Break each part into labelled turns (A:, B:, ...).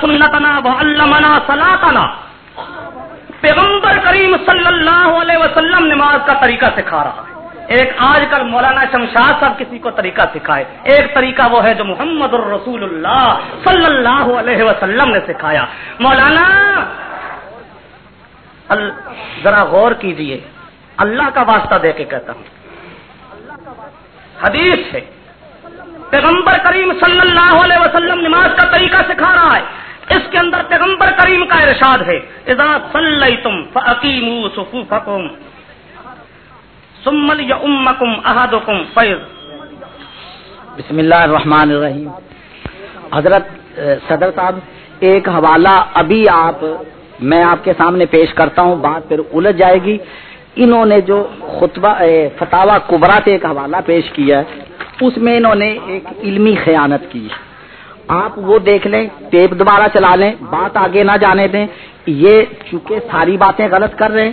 A: سنتنا وعلمنا صلاتنا۔ پیغمبر کریم صلی اللہ علیہ وسلم نماز کا طریقہ سکھا رہا ہے۔ ایک آج کل مولانا شمشاد صاحب کسی کو طریقہ سکھائے۔ ایک طریقہ وہ ہے جو محمد الرسول اللہ صلی اللہ علیہ وسلم نے سکھایا۔ مولانا ذرا غور کیجیے۔ اللہ کا واسطہ دے کے کہتا ہوں۔ حدیث ہے۔ پیغمبر کریم صلی اللہ علیہ وسلم نماز کا طریقہ سکھا رہا ہے۔ اس کے اندر پیغمبر کریم کا ارشاد ہے، اذا صلیتم فاقیموا صفوفکم ثم یؤمکم احدکم فیض۔
B: بسم اللہ الرحمن الرحیم۔ حضرت صدر صاحب، ایک حوالہ ابھی آپ، میں آپ کے سامنے پیش کرتا ہوں، بات پھر الجھ جائے گی۔ انہوں نے جو خطبہ فتح کبرا سے ایک حوالہ پیش کیا ہے، اس میں انہوں نے ایک علمی خیانت کی۔ آپ وہ دیکھ لیں، ٹیپ دوبارہ چلا لیں، بات آگے نہ جانے دیں۔ یہ چونکہ ساری باتیں غلط کر رہے ہیں،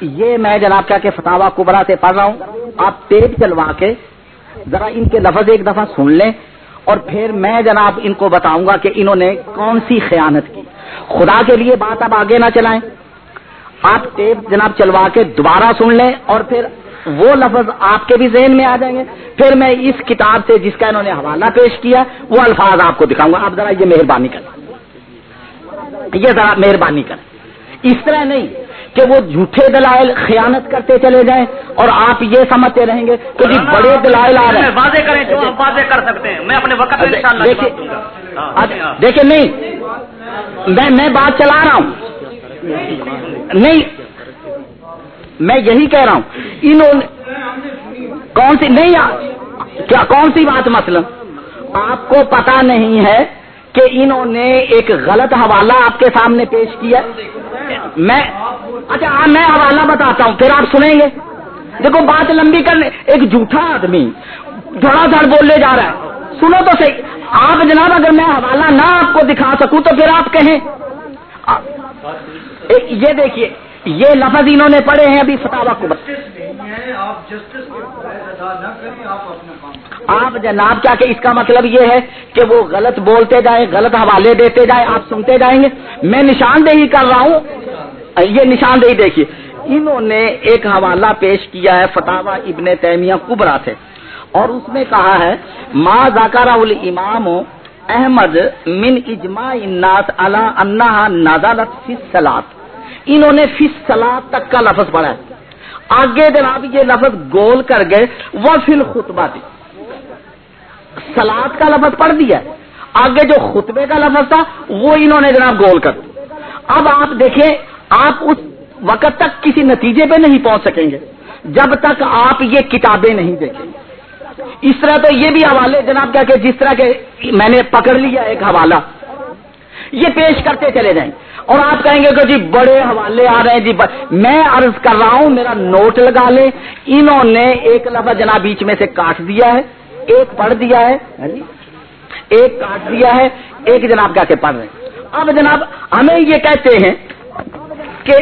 B: یہ میں جناب کیا کہ فتح کبرا سے پڑھ رہا ہوں۔ آپ ٹیپ چلوا کے ذرا ان کے لفظ ایک دفعہ سن لیں اور پھر میں جناب ان کو بتاؤں گا کہ انہوں نے کون سی خیانت کی۔ خدا کے لیے بات اب آگے نہ چلائیں۔ آپ ٹیپ جناب چلوا کے دوبارہ سن لیں اور پھر وہ لفظ آپ کے بھی ذہن میں آ جائیں گے۔ پھر میں اس کتاب سے جس کا انہوں نے حوالہ پیش کیا وہ الفاظ آپ کو دکھاؤں گا۔ آپ ذرا یہ مہربانی کریں۔ یہ ذرا مہربانی کریں۔ اس طرح نہیں کہ وہ جھوٹے دلائل خیانت کرتے چلے جائیں اور آپ یہ سمجھتے رہیں گے کہ جی بڑے دلائل آ رہے ہیں۔
A: واضح کریں جو آپ واضح کر سکتے ہیں۔ میں اپنے وقت میں انشاءاللہ۔
B: دیکھیں نہیں میں میں بات چلا رہا ہوں۔ نہیں میں یہی کہہ رہا ہوں، انہوں نے کون سی نہیں، کیا کون سی بات مثلا؟ آپ کو پتا نہیں ہے کہ انہوں نے ایک غلط حوالہ آپ کے سامنے پیش کیا۔ میں اچھا میں حوالہ بتاتا ہوں، پھر آپ سنیں گے۔ دیکھو، بات لمبی کرنے ایک جھوٹا آدمی تھوڑا دھڑ بولنے جا رہا ہے۔ سنو تو صحیح۔ آپ جناب، اگر میں حوالہ نہ آپ کو دکھا سکوں تو پھر آپ کہیں۔ یہ دیکھیے یہ لفظ انہوں نے پڑھے ہیں ابھی فتح کو آپ جناب کیا کہ اس کا مطلب یہ ہے کہ وہ غلط بولتے جائیں غلط حوالے دیتے جائیں آپ سنتے جائیں گے۔ میں نشاندہی کر رہا ہوں۔ یہ نشاندہی دیکھیے۔ انہوں نے ایک حوالہ پیش کیا ہے فتح ابن تیمیہ کبرا سے۔ اور اس میں کہا ہے ما ذاکر الامام احمد من اجماع الناس علی انہا نازلت فی الصلاۃ. انہوں نے فی الصلاۃ تک کا لفظ پڑھا ہے۔ آگے جناب یہ لفظ گول کر گئے، وہ فی الخطبہ تھی۔ سلاد کا لفظ پڑھ دیا آگے جو خطبے کا لفظ تھا، وہ انہوں نے جناب گول کر اب آپ دیکھیں، آپ اس وقت تک کسی نتیجے پہ نہیں پہنچ سکیں گے۔ جب تک آپ یہ کتابیں نہیں دیکھیں۔ گے اس طرح تو یہ بھی حوالے، جناب کیا کہ جس طرح کے میں نے پکڑ لیا ایک حوالہ، یہ پیش کرتے چلے جائیں۔ اور آپ کہیں گے کہ جی بڑے حوالے آ رہے ہیں جی میں عرض کر رہا ہوں، میرا نوٹ لگا لیں۔ انہوں نے ایک لفظ جناب بیچ میں سے کاٹ دیا ہے، ایک پڑھ دیا ہے ہاں جی، ایک کاٹ دیا ہے، ایک جناب کیا پڑھ رہے ہیں۔ اب جناب، ہمیں یہ کہتے ہیں کہ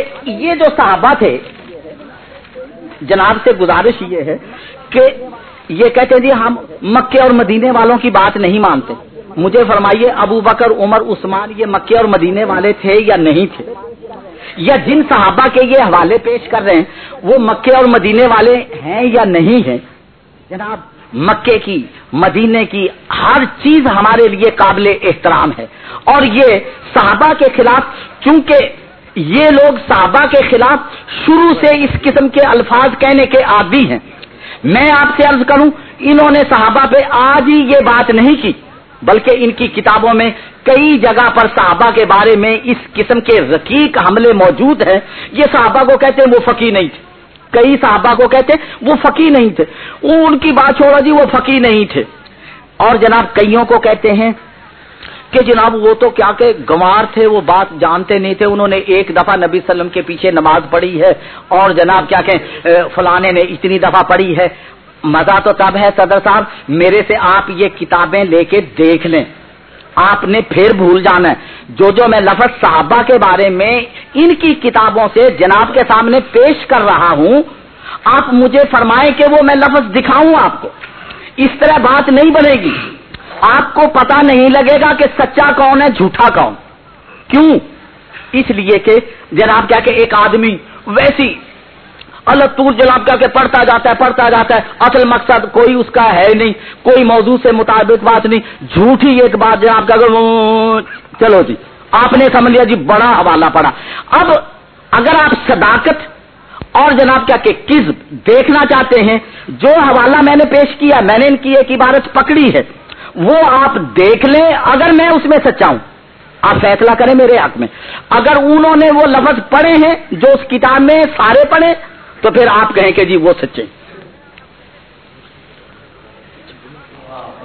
B: یہ جو صحابہ تھے، جناب سے گزارش یہ ہے کہ یہ کہتے ہیں جی ہم مکے اور مدینے والوں کی بات نہیں مانتے۔ مجھے فرمائیے، ابو بکر، عمر، عثمان، یہ مکے اور مدینے والے تھے یا نہیں تھے؟ یا جن صحابہ کے یہ حوالے پیش کر رہے ہیں، وہ مکے اور مدینے والے ہیں یا نہیں ہیں؟ جناب، مکے کی، مدینے کی ہر چیز ہمارے لیے قابل احترام ہے۔ اور یہ صحابہ کے خلاف، چونکہ یہ لوگ صحابہ کے خلاف شروع سے اس قسم کے الفاظ کہنے کے عادی ہیں، میں آپ سے عرض کروں، انہوں نے صحابہ پہ آج ہی یہ بات نہیں کی۔ بلکہ ان کی کتابوں میں کئی جگہ پر صحابہ کے بارے میں اس قسم کے رقیق حملے موجود ہیں۔ یہ صحابہ کو کہتے ہیں وہ فقی نہیں تھے۔ کئی صحابہ کو کہتے ہیں وہ فقی نہیں تھے۔ وہ ان کی بات چھوڑا جی وہ فقی نہیں تھے۔ اور جناب کئیوں کو کہتے ہیں کہ جناب وہ تو کیا کہ گوار تھے، وہ بات جانتے نہیں تھے۔ انہوں نے ایک دفعہ نبی صلی اللہ علیہ وسلم کے پیچھے نماز پڑھی ہے اور جناب کیا کہ فلانے نے اتنی دفعہ پڑھی ہے۔ مزہ تو تب ہے صدر صاحب، میرے سے آپ یہ کتابیں لے کے دیکھ لیں۔ آپ نے پھر بھول جانا ہے۔ جو جو میں لفظ صحابہ کے بارے میں ان کی کتابوں سے جناب کے سامنے پیش کر رہا ہوں، آپ مجھے فرمائیں کہ وہ میں لفظ دکھاؤں آپ کو۔ اس طرح بات نہیں بنے گی۔ آپ کو پتا نہیں لگے گا کہ سچا کون ہے، جھوٹا کون۔ کیوں؟ اس لیے کہ جناب کیا کہ ایک آدمی ویسی اللہ طول جناب کیا کہ پڑھتا جاتا ہے، پڑھتا جاتا ہے۔ اصل مقصد کوئی اس کا ہے نہیں، کوئی موضوع سے مطابق بات نہیں۔ جھوٹی ایک بات جناب کیا کہ چلو جی آپ نے سمجھ لیا جی بڑا حوالہ پڑا۔ اب اگر آپ صداقت اور جناب کیا کہ کس دیکھنا چاہتے ہیں، جو حوالہ میں نے پیش کیا، میں نے ان کی ایک عبارت پکڑی ہے، وہ آپ دیکھ لیں۔ اگر میں اس میں سچا ہوں آپ فیصلہ کریں میرے حق میں۔ اگر انہوں نے وہ لفظ پڑھے ہیں، جو اس کتاب میں سارے پڑھے تو پھر آپ کہیں کہ جی وہ سچے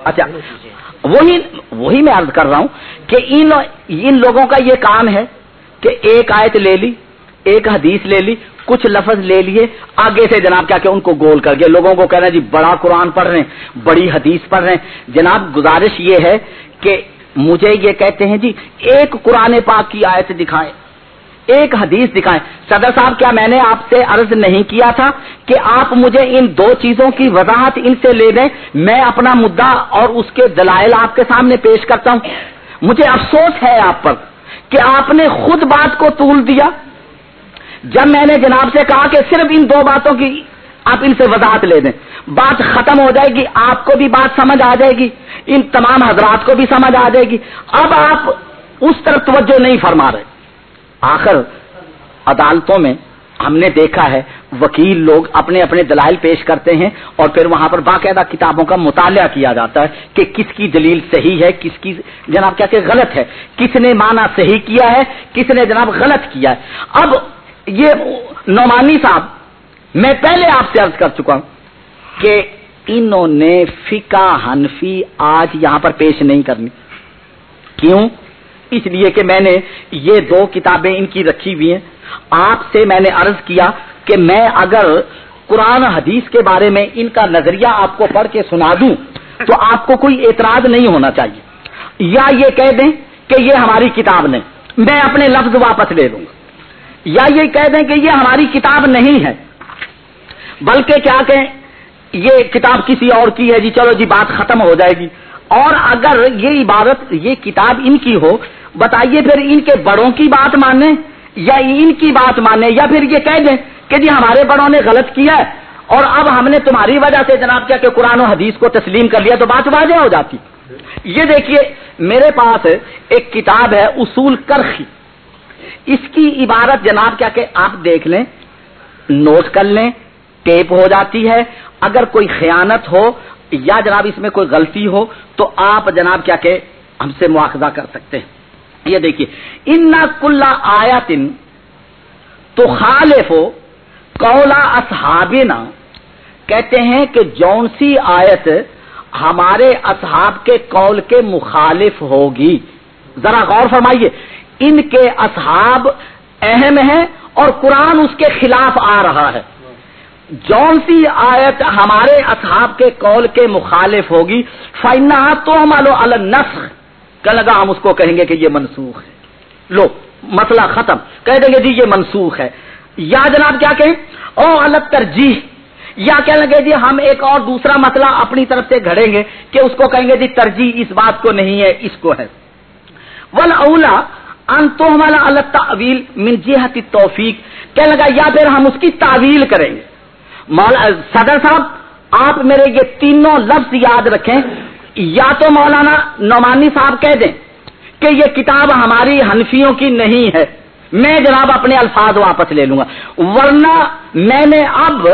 B: اچھا وہی وہی میں عرض کر رہا ہوں کہ ان ان لوگوں کا یہ کام ہے کہ ایک آیت لے لی، ایک حدیث لے لی، کچھ لفظ لے لیے، آگے سے جناب کیا کہ ان کو گول کر گیا لوگوں کو کہنا جی بڑا قرآن پڑھ رہے ہیں، بڑی حدیث پڑھ رہے ہیں۔ جناب، گزارش یہ ہے کہ مجھے یہ کہتے ہیں جی ایک قرآن پاک کی آیت دکھائیں۔ ایک حدیث دکھائیں۔ صدر صاحب، کیا میں نے آپ سے عرض نہیں کیا تھا کہ آپ مجھے ان دو چیزوں کی وضاحت ان سے لے دیں میں اپنا مدعا اور اس کے دلائل آپ کے سامنے پیش کرتا ہوں۔ مجھے افسوس ہے آپ پر کہ آپ نے خود بات کو طول دیا۔ جب میں نے جناب سے کہا کہ صرف ان دو باتوں کی آپ ان سے وضاحت لے دیں بات ختم ہو جائے گی، آپ کو بھی بات سمجھ آ جائے گی، ان تمام حضرات کو بھی سمجھ آ جائے گی۔ اب آپ اس طرف توجہ نہیں فرما رہے۔ آخر عدالتوں میں ہم نے دیکھا ہے وکیل لوگ اپنے اپنے دلائل پیش کرتے ہیں اور پھر وہاں پر باقاعدہ کتابوں کا مطالعہ کیا جاتا ہے کہ کس کی دلیل صحیح ہے، کس کی جناب کیا کہ غلط ہے۔ کس نے مانا صحیح کیا ہے، کس نے جناب غلط کیا ہے۔ اب یہ نعمانی صاحب، میں پہلے آپ سے عرض کر چکا ہوں کہ انہوں نے فقہ حنفی آج یہاں پر پیش نہیں کرنی۔ کیوں؟ اس لیے کہ میں نے یہ دو کتابیں ان کی رکھی ہوئی ہیں۔ آپ سے میں نے عرض کیا کہ میں اگر قرآن حدیث کے بارے میں ان کا نظریہ آپ کو پڑھ کے سنا دوں تو آپ کو کوئی اعتراض نہیں ہونا چاہیے۔ یا یہ کہہ دیں کہ یہ ہماری کتاب نہیں، میں اپنے لفظ واپس لے دوں گا یا یہ کہہ دیں کہ یہ ہماری کتاب نہیں ہے۔ بلکہ کیا کہ یہ کتاب کسی اور کی ہے جی چلو جی بات ختم ہو جائے گی۔ اور اگر یہ عبادت، یہ کتاب ان کی ہو بتائیے پھر ان کے بڑوں کی بات مانے یا ان کی بات مانے یا پھر یہ کہہ دیں کہ جی ہمارے بڑوں نے غلط کیا ہے اور اب ہم نے تمہاری وجہ سے جناب کیا کہ قرآن و حدیث کو تسلیم کر لیا تو بات واضح ہو جاتی۔ یہ دیکھیے میرے پاس ایک کتاب ہے اصول کرخی۔ اس کی عبارت جناب کیا کہ آپ دیکھ لیں، نوٹ کر لیں، ٹیپ ہو جاتی ہے۔ اگر کوئی خیانت ہو یا جناب اس میں کوئی غلطی ہو تو آپ جناب کیا کہ ہم سے مواخذہ کر سکتے ہیں۔ یہ دیکھیے ان کل آیا تن تو خالف ہو کولا اصحابنا کہتے ہیں کہ جون سی آیت ہمارے اصحاب کے قول کے مخالف ہوگی۔ ذرا غور فرمائیے، ان کے اصحاب اہم ہیں اور قرآن اس کے خلاف آ رہا ہے۔ جون سی آیت ہمارے اصحاب کے قول کے مخالف ہوگی فائنا تو ہمارو النسخ کہ لگا، ہم اس کو کہیں گے کہ یہ منسوخ ہے۔ لو، مسئلہ ختم۔ کہہ دیں گے جی یہ منسوخ ہے۔ یا جناب کیا کہیں؟ او الگ ترجیح۔ یا کیا لگے جی ہم ایک اور دوسرا مسئلہ اپنی طرف سے گھڑیں گے کہ اس کو کہیں گے جی ترجیح اس بات کو نہیں ہے، اس کو ہے۔ ول اولا ان تو ہمارا الگ تعویل من جہت توفیق کیا لگا، یا پھر ہم اس کی تعویل کریں گے۔ صدر صاحب، آپ میرے یہ تینوں لفظ یاد رکھیں۔ یا تو مولانا نعمانی صاحب کہہ دیں کہ یہ کتاب ہماری حنفیوں کی نہیں ہے، میں جناب اپنے الفاظ واپس لے لوں گا۔ ورنہ میں نے اب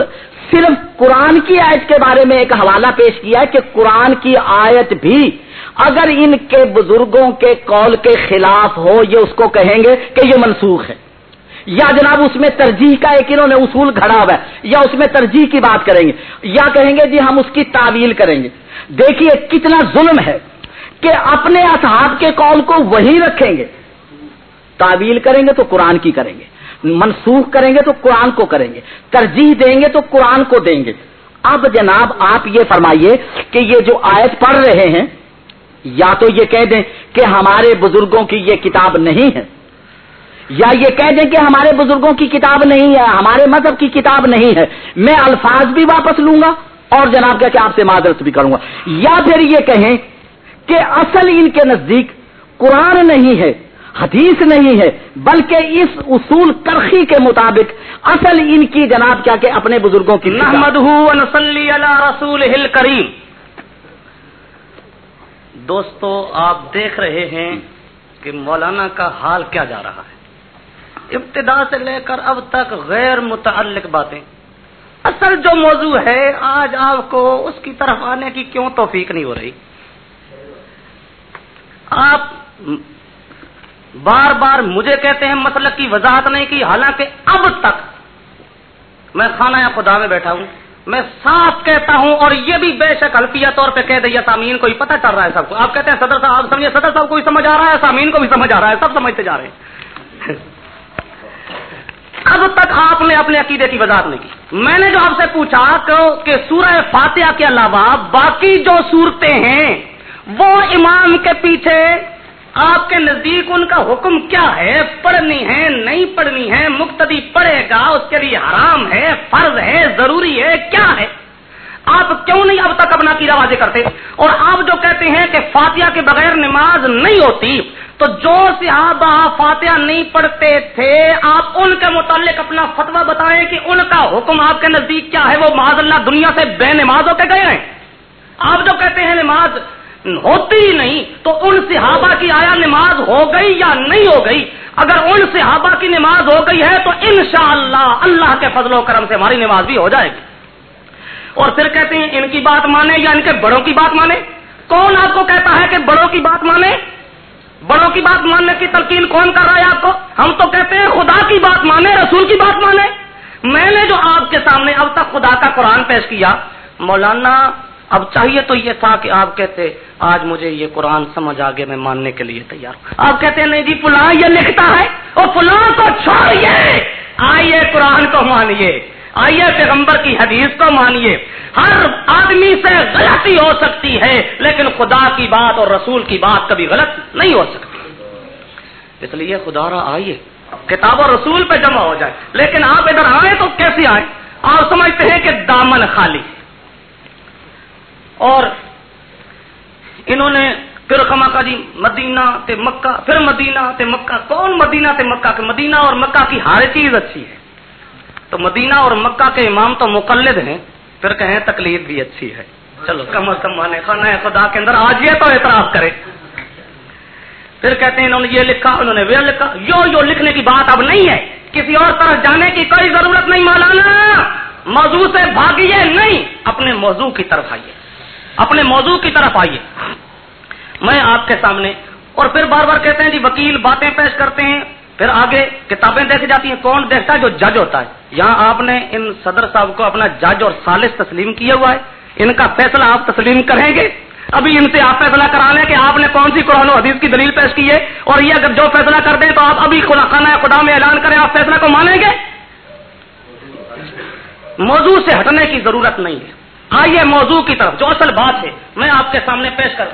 B: صرف قرآن کی آیت کے بارے میں ایک حوالہ پیش کیا ہے کہ قرآن کی آیت بھی اگر ان کے بزرگوں کے قول کے خلاف ہو، یہ اس کو کہیں گے کہ یہ منسوخ ہے۔ یا جناب اس میں ترجیح کا ایک انہوں نے اصول کھڑا ہوا ہے، یا اس میں ترجیح کی بات کریں گے، یا کہیں گے جی ہم اس کی تعویل کریں گے۔ دیکھیے کتنا ظلم ہے کہ اپنے اصحاب کے قول کو وہی رکھیں گے۔ تعویل کریں گے تو قرآن کی کریں گے۔ منسوخ کریں گے تو قرآن کو کریں گے۔ ترجیح دیں گے تو قرآن کو دیں گے۔ اب جناب آپ یہ فرمائیے کہ یہ جو آیت پڑھ رہے ہیں، یا تو یہ کہہ دیں کہ ہمارے بزرگوں کی یہ کتاب نہیں ہے۔ یا یہ کہہ دیں کہ ہمارے بزرگوں کی کتاب نہیں ہے، ہمارے مذہب کی کتاب نہیں ہے۔ میں الفاظ بھی واپس لوں گا اور جناب کیا کہ آپ سے معذرت بھی کروں گا۔ یا پھر یہ کہیں کہ اصل ان کے نزدیک قرآن نہیں ہے، حدیث نہیں ہے، بلکہ اس اصول کرخی کے مطابق اصل ان کی جناب کیا کہ اپنے بزرگوں کی
A: نحمد رسول کریم دوستو، آپ دیکھ رہے ہیں کہ مولانا کا حال کیا جا رہا ہے۔ ابتدا سے لے کر اب تک غیر متعلق باتیں۔ اصل جو موضوع ہے، آج آپ کو اس کی طرف آنے کی کیوں توفیق نہیں ہو رہی؟ آپ بار بار مجھے کہتے ہیں مسلک کی وضاحت نہیں کی، حالانکہ اب تک میں خانہ یا خدا میں بیٹھا ہوں۔ میں صاف کہتا ہوں اور یہ بھی بے شک الفیہ طور پہ کہہ دیا سامین کو ہی پتہ چل رہا ہے سب کو۔ آپ کہتے ہیں، صدر صاحب سمجھے صدر صاحب کو بھی سمجھ آ رہا ہے سامین کو بھی سمجھ آ رہا ہے، سب سمجھتے جا رہے ہیں۔ اب تک آپ نے اپنے عقیدے کی وضاحت نہیں کی۔ میں نے جو آپ سے پوچھا کہ سورہ فاتحہ کے علاوہ باقی جو صورتیں ہیں، وہ امام کے پیچھے آپ کے نزدیک ان کا حکم کیا ہے؟ پڑھنی ہے، نہیں پڑھنی ہے، مقتدی پڑھے گا، اس کے لیے حرام ہے، فرض ہے، ضروری ہے، کیا ہے؟ آپ کیوں نہیں اب تک اپنا کی واضح کرتے؟ اور آپ جو کہتے ہیں کہ فاتحہ کے بغیر نماز نہیں ہوتی تو جو صحابہ فاتحہ نہیں پڑھتے تھے، آپ ان کے متعلق اپنا فتوا بتائیں کہ ان کا حکم آپ کے نزدیک کیا ہے؟ وہ معذ اللہ دنیا سے بے نماز ہو کے گئے ہیں۔ آپ جو کہتے ہیں نماز ہوتی ہی نہیں، تو ان صحابہ کی آیا نماز ہو گئی یا نہیں ہو گئی؟ اگر ان صحابہ کی نماز ہو گئی ہے تو انشاءاللہ اللہ کے فضل و کرم سے ہماری نماز بھی ہو جائے گی۔ اور پھر کہتے ہیں، ان کی بات مانے یا ان کے بڑوں کی بات مانے کون آپ کو کہتا ہے کہ بڑوں کی بات مانے؟ بڑوں کی بات ماننے کی تلقین کون کر رہا ہے آپ کو؟ ہم تو کہتے ہیں خدا کی بات مانے، رسول کی بات مانے۔ میں نے جو آپ کے سامنے اب تک خدا کا قرآن پیش کیا، مولانا، اب چاہیے تو یہ تھا کہ آپ کہتے، آج مجھے یہ قرآن سمجھ آگے میں ماننے کے لیے تیار۔ ہوں آپ کہتے ہیں، نہیں جی فلاں یہ لکھتا ہے اور فلاں کو چھوڑیے۔ آئیے قرآن کو مانیے۔ آئیے پیغمبر کی حدیث کو مانیے۔ ہر آدمی سے غلطی ہو سکتی ہے، لیکن خدا کی بات اور رسول کی بات کبھی غلط نہیں ہو سکتی۔ اس لیے خدا را آئیے، کتاب اور رسول پہ جمع ہو جائے۔ لیکن آپ ادھر آئے تو کیسے آئے آپ سمجھتے ہیں کہ دامن خالی۔ اور انہوں نے پھر کما کا جی مدینہ تے مکہ، پھر مدینہ تے مکہ، کون مدینہ تے مکہ؟ کے مدینہ اور مکہ کی ہر چیز اچھی ہے۔ تو مدینہ اور مکہ کے امام تو مقلد ہیں، پھر کہیں تکلیف بھی اچھی ہے۔ چلو، کم از کم مانے خانہ خدا کے اندر آج یہ تو اعتراف کرے پھر کہتے ہیں انہوں نے یہ لکھا، انہوں نے وہ لکھا۔ یو یو لکھنے کی بات اب نہیں ہے۔ کسی اور طرف جانے کی کوئی ضرورت نہیں، مولانا۔ موضوع سے بھاگیے نہیں، اپنے موضوع کی طرف آئیے۔ اپنے موضوع کی طرف آئیے۔ میں آپ کے سامنے اور پھر بار بار کہتے ہیں جی وکیل باتیں پیش کرتے ہیں۔ پھر آگے کتابیں دیکھی جاتی ہیں، کون دیکھتا ہے؟ جو جج ہوتا ہے۔ یہاں آپ نے ان صدر صاحب کو اپنا جج اور سالس تسلیم کیا ہوا ہے۔ ان کا فیصلہ آپ تسلیم کریں گے۔ ابھی ان سے آپ فیصلہ کرا لیں کہ آپ نے کون سی قرآن و حدیث کی دلیل پیش کی ہے۔ اور یہ اگر جو فیصلہ کر دیں تو آپ ابھی خدا خانہ خدا میں اعلان کریں، آپ فیصلہ کو مانیں گے؟ موضوع سے ہٹنے کی ضرورت نہیں ہے۔ آئیے موضوع کی طرف، جو اصل بات ہے، میں آپ کے سامنے پیش کر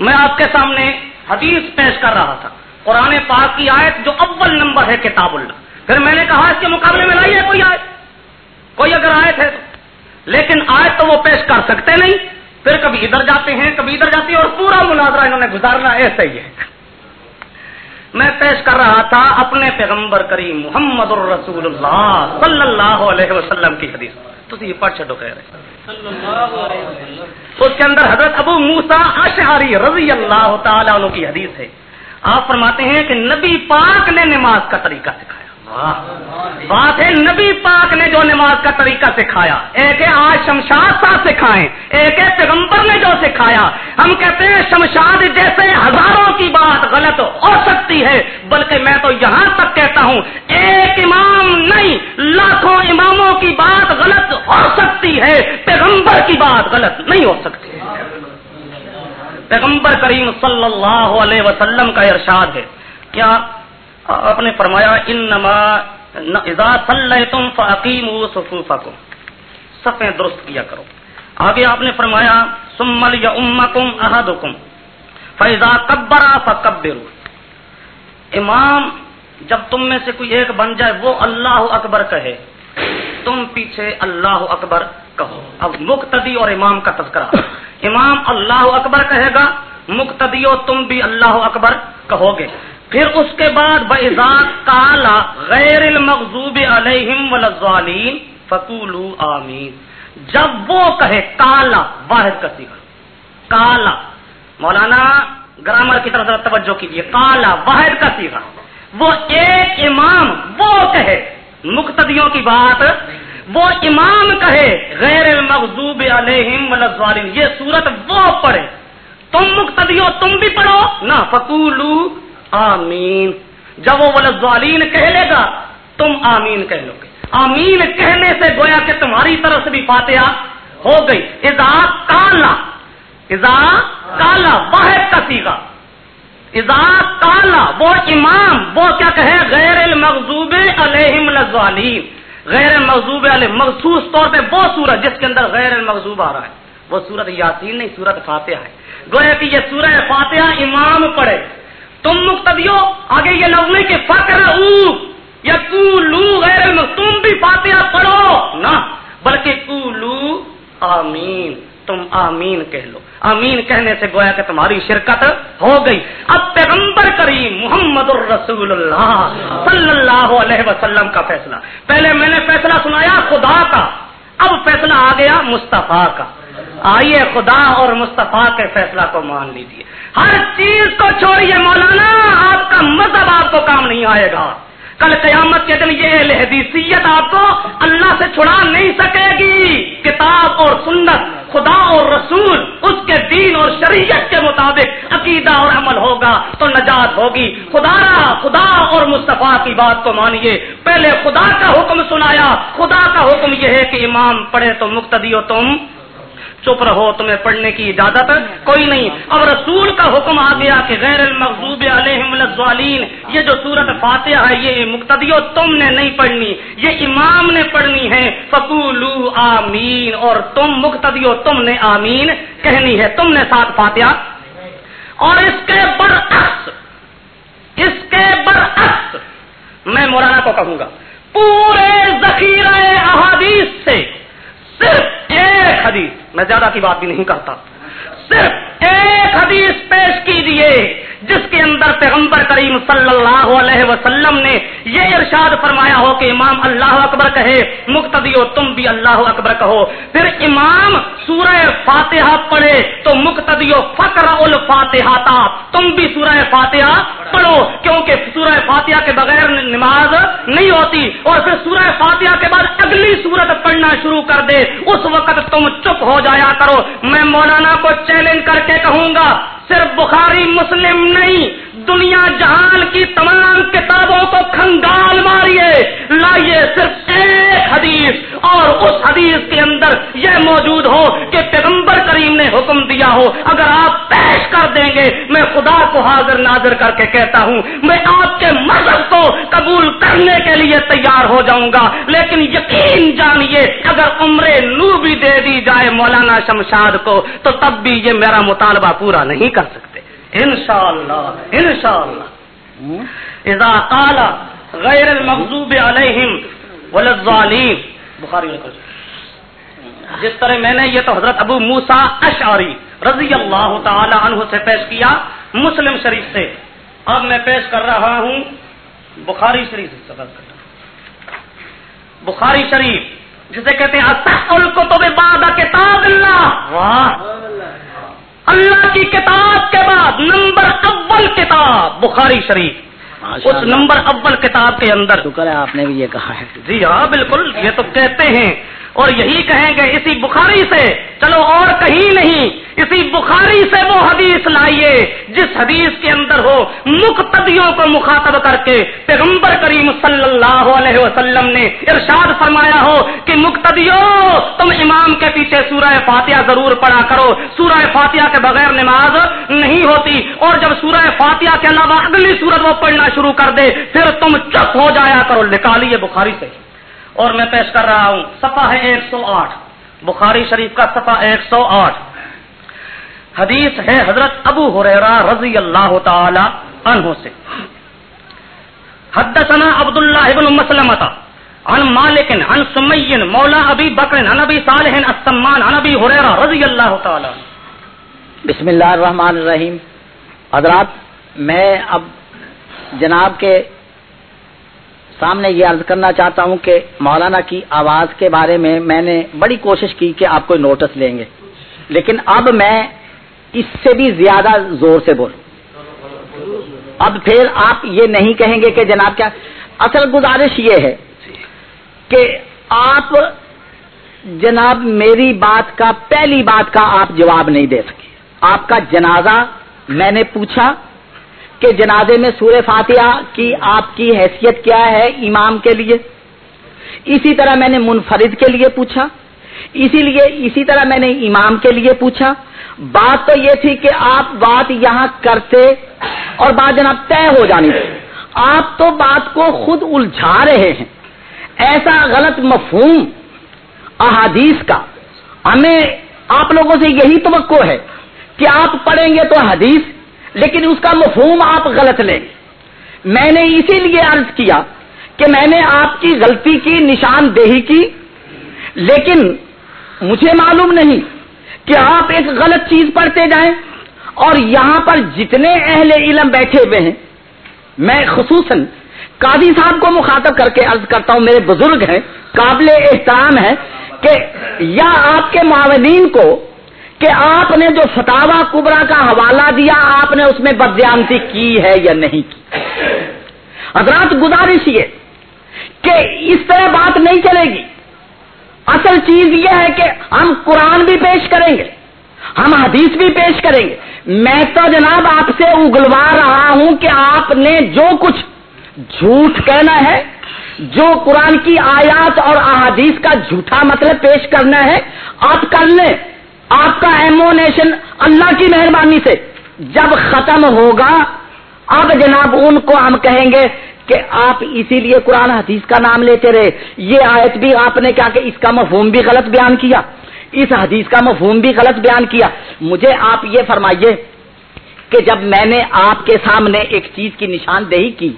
A: میں آپ کے سامنے حدیث پیش کر رہا تھا۔ قرآن پاک کی آیت جو اول نمبر ہے کتاب اللہ۔ پھر میں نے کہا، اس کے مقابلے میں لائیے کوئی آیت۔ کوئی اگر آیت ہے تو۔ لیکن آیت تو وہ پیش کر سکتے نہیں۔ پھر کبھی ادھر جاتے ہیں، کبھی ادھر جاتے ہیں اور پورا مناظرہ انہوں نے گزارنا ایسا ہی ہے۔ میں پیش کر رہا تھا اپنے پیغمبر کریم محمد الرسول اللہ صلی اللہ علیہ وسلم کی حدیث۔ تو یہ پڑھ چڈو کہہ رہے اس کے اندر حضرت ابو موسا اشعری رضی اللہ تعالیٰ عنہ کی حدیث ہے۔ آپ فرماتے ہیں کہ نبی پاک نے نماز کا طریقہ سکھایا۔ بات ہے نبی پاک نے جو نماز کا طریقہ سکھایا۔ ایک آج شمشاد صاحب سکھائے ایک ہے پیغمبر نے جو سکھایا۔ ہم کہتے ہیں شمشاد جیسے ہزاروں کی بات غلط ہو سکتی ہے، بلکہ میں تو یہاں تک کہتا ہوں، ایک امام نہیں، لاکھوں اماموں کی بات غلط ہو سکتی ہے، پیغمبر کی بات غلط نہیں ہو سکتی۔ پیغمبر کریم صلی اللہ علیہ وسلم کا ارشاد ہے۔ کیا آپ نے فرمایا ان نما تم فقیم صفیں درست کیا کرو۔ آگے آپ نے فرمایا سمل یا ام کم فیضا کبرا فکبرو امام، جب تم میں سے کوئی ایک بن جائے، وہ اللہ اکبر کہے۔ تم پیچھے اللہ اکبر کہو۔ اب مقتدی اور امام کا تذکرہ۔ امام اللہ اکبر کہے گا مقتدیو تم بھی اللہ اکبر کہو گے۔ پھر اس کے بعد بزاد کالا غیر المغضوب علیہم ولزالین فکولو آمین جب وہ کہے کالا، واحد کسی کا کالا۔ مولانا، گرامر کی طرف توجہ کیجیے کالا، واحد کا سیکھا وہ ایک امام، وہ کہے۔ مقتدیوں کی بات، وہ امام کہے، غیر المغضوب علیہم ولزالین یہ صورت وہ پڑھے۔ تم مقتدیو تم بھی پڑھو۔ نہ فکولو آمین۔ جب وہ ولزالین کہہ لے گا، تم آمین کہہ لو گے۔ آمین کہنے سے گویا کہ تمہاری طرف سے بھی فاتحہ ہو گئی۔ اذا کالا اذا کالا، واحد کا سیگا۔ کالا وہ امام، وہ کیا کہے؟ غیر المغضوب علیہم الظالین غیر المغضوب علیہ مخصوص طور پہ وہ سورج جس کے اندر غیر المغضوب آ رہا ہے۔ وہ سورت یاسین نہیں سورت فاتحہ ہے۔ گویا کہ یہ سورہ فاتحہ امام پڑھے۔ تم مقتدیو آگے یہ لفظ نہیں کہ فکر یا کولو غیر المغضوب، تم بھی فاتحہ پڑھو، نہ، بلکہ کولو آمین۔ تم آمین کہہ لو۔ آمین کہنے سے گویا کہ تمہاری شرکت ہو گئی۔ اب پیغمبر کریم محمد الرسول اللہ صلی اللہ علیہ وسلم کا فیصلہ۔ پہلے میں نے فیصلہ سنایا خدا کا، اب فیصلہ آ گیا مصطفیٰ کا۔ آئیے خدا اور مصطفیٰ کے فیصلہ کو مان لیجیے ہر چیز کو چھوڑیے مولانا، آپ کا مذہب آپ کو کام نہیں آئے گا۔ کل قیامت کے دن یہ حدیثیت آپ کو اللہ سے چھڑا نہیں سکے گی۔ کتاب اور سنت خدا اور رسول اس کے دین اور شریعت کے مطابق عقیدہ اور عمل ہوگا تو نجات ہوگی۔ خدا خدا اور مصطفیٰ کی بات کو مانیے۔ پہلے خدا کا حکم سنایا۔ خدا کا حکم یہ ہے کہ امام پڑھے تو مقتدی ہو تم۔ چپ رہو تمہیں پڑھنے کی اجازت کوئی نہیں۔ اب رسول کا حکم آ گیا کہ غیر المغضوب علیہم الظالین یہ جو صورت فاتحہ ہے، یہ مقتدیو تم نے نہیں پڑھنی، یہ امام نے پڑھنی ہے۔ فکولو آمین، اور تم مقتدیو تم نے آمین کہنی ہے۔ تم نے ساتھ فاتحہ۔ اور اس کے برعکس، اس کے برعکس میں مولانا کو کہوں گا، پورے ذخیرہ احادیث سے صرف ایک حدیث میں زیادہ کی بات بھی نہیں کرتا۔ صرف ایک حدیث پیش کیجیے جس کے اندر پیغمبر کریم صلی اللہ علیہ وسلم نے یہ ارشاد فرمایا ہو کہ امام اللہ اکبر کہے، مقتدی ہو، تم بھی اللہ اکبر کہو۔ پھر امام سورہ فاتحہ پڑھے تو مقتدی فکر الفاتحہ تم بھی سورہ فاتحہ پڑھو، کیونکہ سورہ فاتحہ کے بغیر نماز نہیں ہوتی۔ اور پھر سورہ فاتحہ کے بعد اگلی سورت پڑھنا شروع کر دے۔ اس وقت تم چپ ہو جایا کرو۔ میں مولانا کو چیلنج کر کے کہوں گا، صرف بخاری، مسلم نہیں، دنیا جہان کی تمام کتابوں کو کھنگال ماریے۔ لائیے صرف ایک حدیث، اور اس حدیث کے اندر یہ موجود ہو کہ پیغمبر کریم نے حکم دیا ہو۔ اگر آپ پیش کر دیں گے، میں خدا کو حاضر ناظر کر کے کہتا ہوں، میں آپ کے مذہب کو قبول کرنے کے لیے تیار ہو جاؤں گا۔ لیکن یقین جانیے، اگر عمر نو بھی دے دی جائے مولانا شمشاد کو، تو تب بھی یہ میرا مطالبہ پورا نہیں کر سکتے۔ انشاءاللہ انشاءاللہ۔ اذا قال غیر المغضوب علیہم وللظالین۔ بخاری جس طرح میں نے یہ تو حضرت ابو موسا اشعری رضی اللہ تعالی عنہ سے پیش کیا مسلم شریف سے۔ اب میں پیش کر رہا ہوں بخاری شریف سے۔ بخاری شریف جسے کہتے ہیں الکتب بعد کتاب اللہ۔ واہ۔ اللہ کی کتاب کے بعد نمبر اول کتاب بخاری شریف۔ اس نمبر اول کتاب کے اندر۔
B: آپ نے بھی یہ کہا ہے۔
A: جی ہاں بالکل یہ تو کہتے ہیں۔ اور یہی کہیں گے، اسی بخاری سے۔ چلو اور کہیں نہیں، اسی بخاری سے وہ حدیث لائیے، جس حدیث کے اندر ہو مقتدیوں کو مخاطب کر کے پیغمبر کریم صلی اللہ علیہ وسلم نے ارشاد فرمایا ہو کہ مقتدیوں، تم امام کے پیچھے سورہ فاتحہ ضرور پڑھا کرو۔ سورہ فاتحہ کے بغیر نماز نہیں ہوتی۔ اور جب سورہ فاتحہ کے علاوہ اگلی سورت وہ پڑھنا شروع کر دے، پھر تم چپ ہو جایا کرو۔ نکالیے بخاری سے۔ اور میں پیش کر رہا ہوں سفا ہے ایک سو آٹھ، بخاری شریف کا سفا ایک سو آٹھ۔ حدیث ہے حضرت ابو حریرا رضی اللہ تعالی عنہ سے۔ حدثنا عبد اللہ ابن مسلمتا عن مالک، عن سمین مولا ابی بکر، عن ابی صالح السمان، عن ابی حریرا رضی اللہ تعالی
B: بسم اللہ الرحمن الرحیم۔ حضرات، میں اب جناب کے سامنے یہ عرض کرنا چاہتا ہوں کہ مولانا کی آواز کے بارے میں میں نے بڑی کوشش کی کہ آپ کوئی نوٹس لیں گے۔ لیکن اب میں اس سے بھی زیادہ زور سے بولوں۔ اب پھر آپ یہ نہیں کہیں گے کہ جناب کیا؟ اصل گزارش یہ ہے کہ آپ جناب میری بات کا پہلی بات کا آپ جواب نہیں دے سکے۔ آپ کا جنازہ میں نے پوچھا کہ جنازے میں سورہ فاتحہ کی آپ کی حیثیت کیا ہے امام کے لیے؟ اسی طرح میں نے منفرد کے لیے پوچھا، اسی لیے اسی طرح میں نے امام کے لیے پوچھا۔ بات تو یہ تھی کہ آپ بات یہاں کرتے اور بات جناب طے ہو جانی تھی۔ آپ تو بات کو خود الجھا رہے ہیں۔ ایسا غلط مفہوم احادیث کا ہمیں آپ لوگوں سے یہی توقع ہے کہ آپ پڑھیں گے تو حدیث لیکن اس کا مفہوم آپ غلط لیں۔ میں نے اسی لیے عرض کیا کہ میں نے آپ کی غلطی کی نشاندہی کی، لیکن مجھے معلوم نہیں کہ آپ ایک غلط چیز پڑھتے جائیں اور یہاں پر جتنے اہل علم بیٹھے ہوئے ہیں، میں خصوصاً قاضی صاحب کو مخاطب کر کے عرض کرتا ہوں، میرے بزرگ ہیں، قابل احترام ہے کہ یا آپ کے معاونین کو کہ آپ نے جو فتوا کبرا کا حوالہ دیا، آپ نے اس میں بدیانتی کی ہے یا نہیں کی؟ حضرات، گزارش یہ کہ اس طرح بات نہیں چلے گی۔ اصل چیز یہ ہے کہ ہم قرآن بھی پیش کریں گے، ہم حدیث بھی پیش کریں گے۔ میں تو جناب آپ سے اگلوا رہا ہوں کہ آپ نے جو کچھ جھوٹ کہنا ہے، جو قرآن کی آیات اور احادیث کا جھوٹا مطلب پیش کرنا ہے، آپ کر لیں۔ آپ کا ایمونیشن اللہ کی مہربانی سے جب ختم ہوگا، اب جناب ان کو ہم کہیں گے کہ آپ اسی لیے قرآن حدیث کا نام لیتے رہے۔ یہ آیت بھی آپ نے کیا کہ اس کا مفہوم بھی غلط بیان کیا۔ اس حدیث کا مفہوم بھی غلط بیان کیا۔ مجھے آپ یہ فرمائیے کہ جب میں نے آپ کے سامنے ایک چیز کی نشاندہی کی،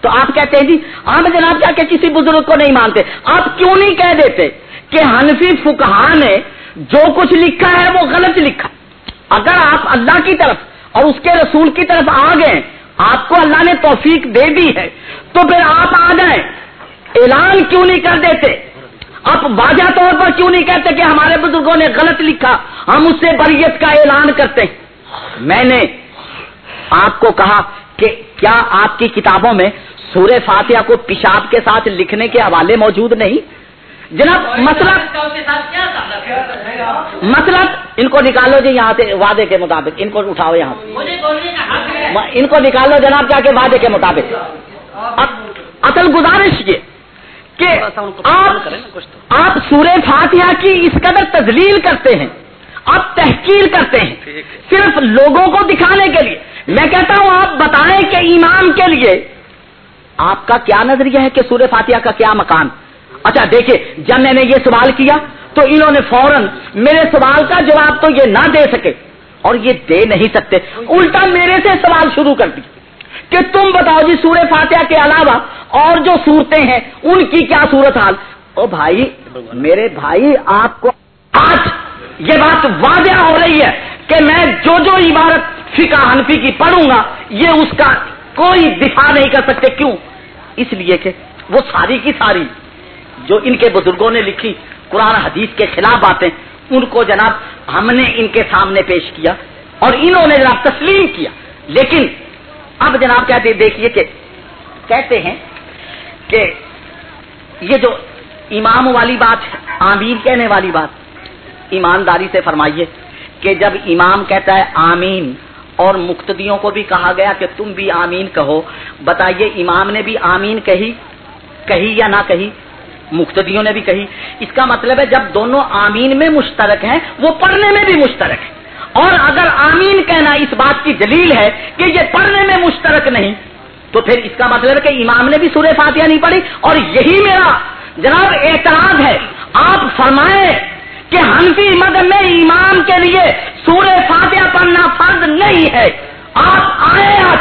B: تو آپ کہتے ہیں جی ہم جناب کیا کہ کسی بزرگ کو نہیں مانتے؟ آپ کیوں نہیں کہہ دیتے کہ حنفی فکہ نے جو کچھ لکھا ہے وہ غلط لکھا۔ اگر آپ اللہ کی طرف اور اس کے رسول کی طرف آ گئے، آپ کو اللہ نے توفیق دے دی ہے، تو پھر آپ آ جائیں۔ اعلان کیوں نہیں کر دیتے؟ آپ واضح طور پر کیوں نہیں کہتے کہ ہمارے بزرگوں نے غلط لکھا؟ ہم اس سے بریت کا اعلان کرتے ہیں۔ میں نے آپ کو کہا کہ کیا آپ کی کتابوں میں سورہ فاتحہ کو پیشاب کے ساتھ لکھنے کے حوالے موجود نہیں؟ جناب مسئلہ مسئلہ ان کو نکالو جی یہاں سے وعدے کے مطابق ان کو اٹھاؤ یہاں سے۔ ان کو نکالو جناب کیا کہ وعدے کے مطابق۔ اصل گزارش یہ کہ آپ آپ سورہ فاتحہ کی اس قدر تزلیل کرتے ہیں آپ تحقیر کرتے ہیں صرف لوگوں کو دکھانے کے لیے۔ میں کہتا ہوں آپ بتائیں کہ امام کے لیے آپ کا کیا نظریہ ہے کہ سورہ فاتحہ کا کیا مکان اچھا دیکھیے، جب میں نے یہ سوال کیا تو انہوں نے فوراً میرے سوال کا جواب تو یہ نہ دے سکے اور یہ دے نہیں سکتے۔ الٹا میرے سے سوال شروع کر دی کہ تم بتاؤ جی سورہ فاتحہ کے علاوہ اور جو صورتیں ہیں، ان کی کیا صورت حال او بھائی، میرے بھائی، آپ کو آج یہ بات واضح ہو رہی ہے کہ میں جو جو عبارت فقہ حنفی کی پڑھوں گا، یہ اس کا کوئی دفاع نہیں کر سکتے۔ کیوں؟ اس لیے کہ وہ ساری کی ساری جو ان کے بزرگوں نے لکھی قرآن حدیث کے خلاف باتیں، ان کو جناب ہم نے ان کے سامنے پیش کیا اور انہوں نے جناب تسلیم کیا۔ لیکن اب جناب کہتے دیکھیے کہ کہتے ہیں کہ یہ جو امام والی بات آمین کہنے والی بات، ایمانداری سے فرمائیے کہ جب امام کہتا ہے آمین اور مقتدیوں کو بھی کہا گیا کہ تم بھی آمین کہو، بتائیے امام نے بھی آمین کہی؟ کہی یا نہ کہی؟ مقتدیوں نے بھی کہی۔ اس کا مطلب ہے جب دونوں آمین میں مشترک ہیں، وہ پڑھنے میں بھی مشترک ہے اور اگر آمین کہنا اس بات کی دلیل ہے کہ یہ پڑھنے میں مشترک نہیں، تو پھر اس کا مطلب ہے کہ امام نے بھی سورہ فاتحہ نہیں پڑھی۔ اور یہی میرا جناب اعتراض ہے۔ آپ فرمائیں کہ ہنفی مد میں امام کے لیے سورہ فاتحہ پڑھنا فرض نہیں ہے۔ آپ آئے آج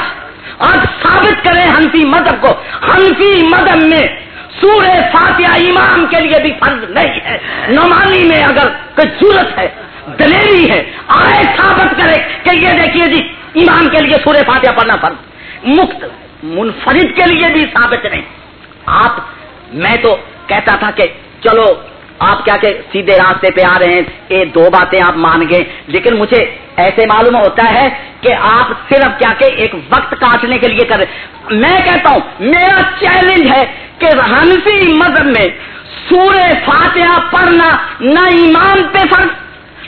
B: آج ثابت کریں ہنفی مدب کو۔ ہنفی مدب میں سورہ فاتحہ امام کے لیے بھی فرض نہیں ہے۔ نمانی میں اگر کوئی ضرورت ہے، دلیری ہے، آئے ثابت کرے کہ یہ دیکھیے جی ایمان کے لیے سورہ فاتحہ پڑھنا فرض۔ مفت، منفرد کے لیے بھی ثابت نہیں۔ آپ، میں تو کہتا تھا کہ چلو، آپ کیا کہ سیدھے راستے پہ آ رہے ہیں، یہ دو باتیں آپ مان گئے۔ لیکن مجھے ایسے معلوم ہوتا ہے کہ آپ صرف کیا کہ ایک وقت کاٹنے کے لیے کر رہے میں کہتا ہوں، میرا چیلنج ہے کہ حنفی مذہب میں سورہ فاتحہ پڑھنا نہ ایمان پہ فرق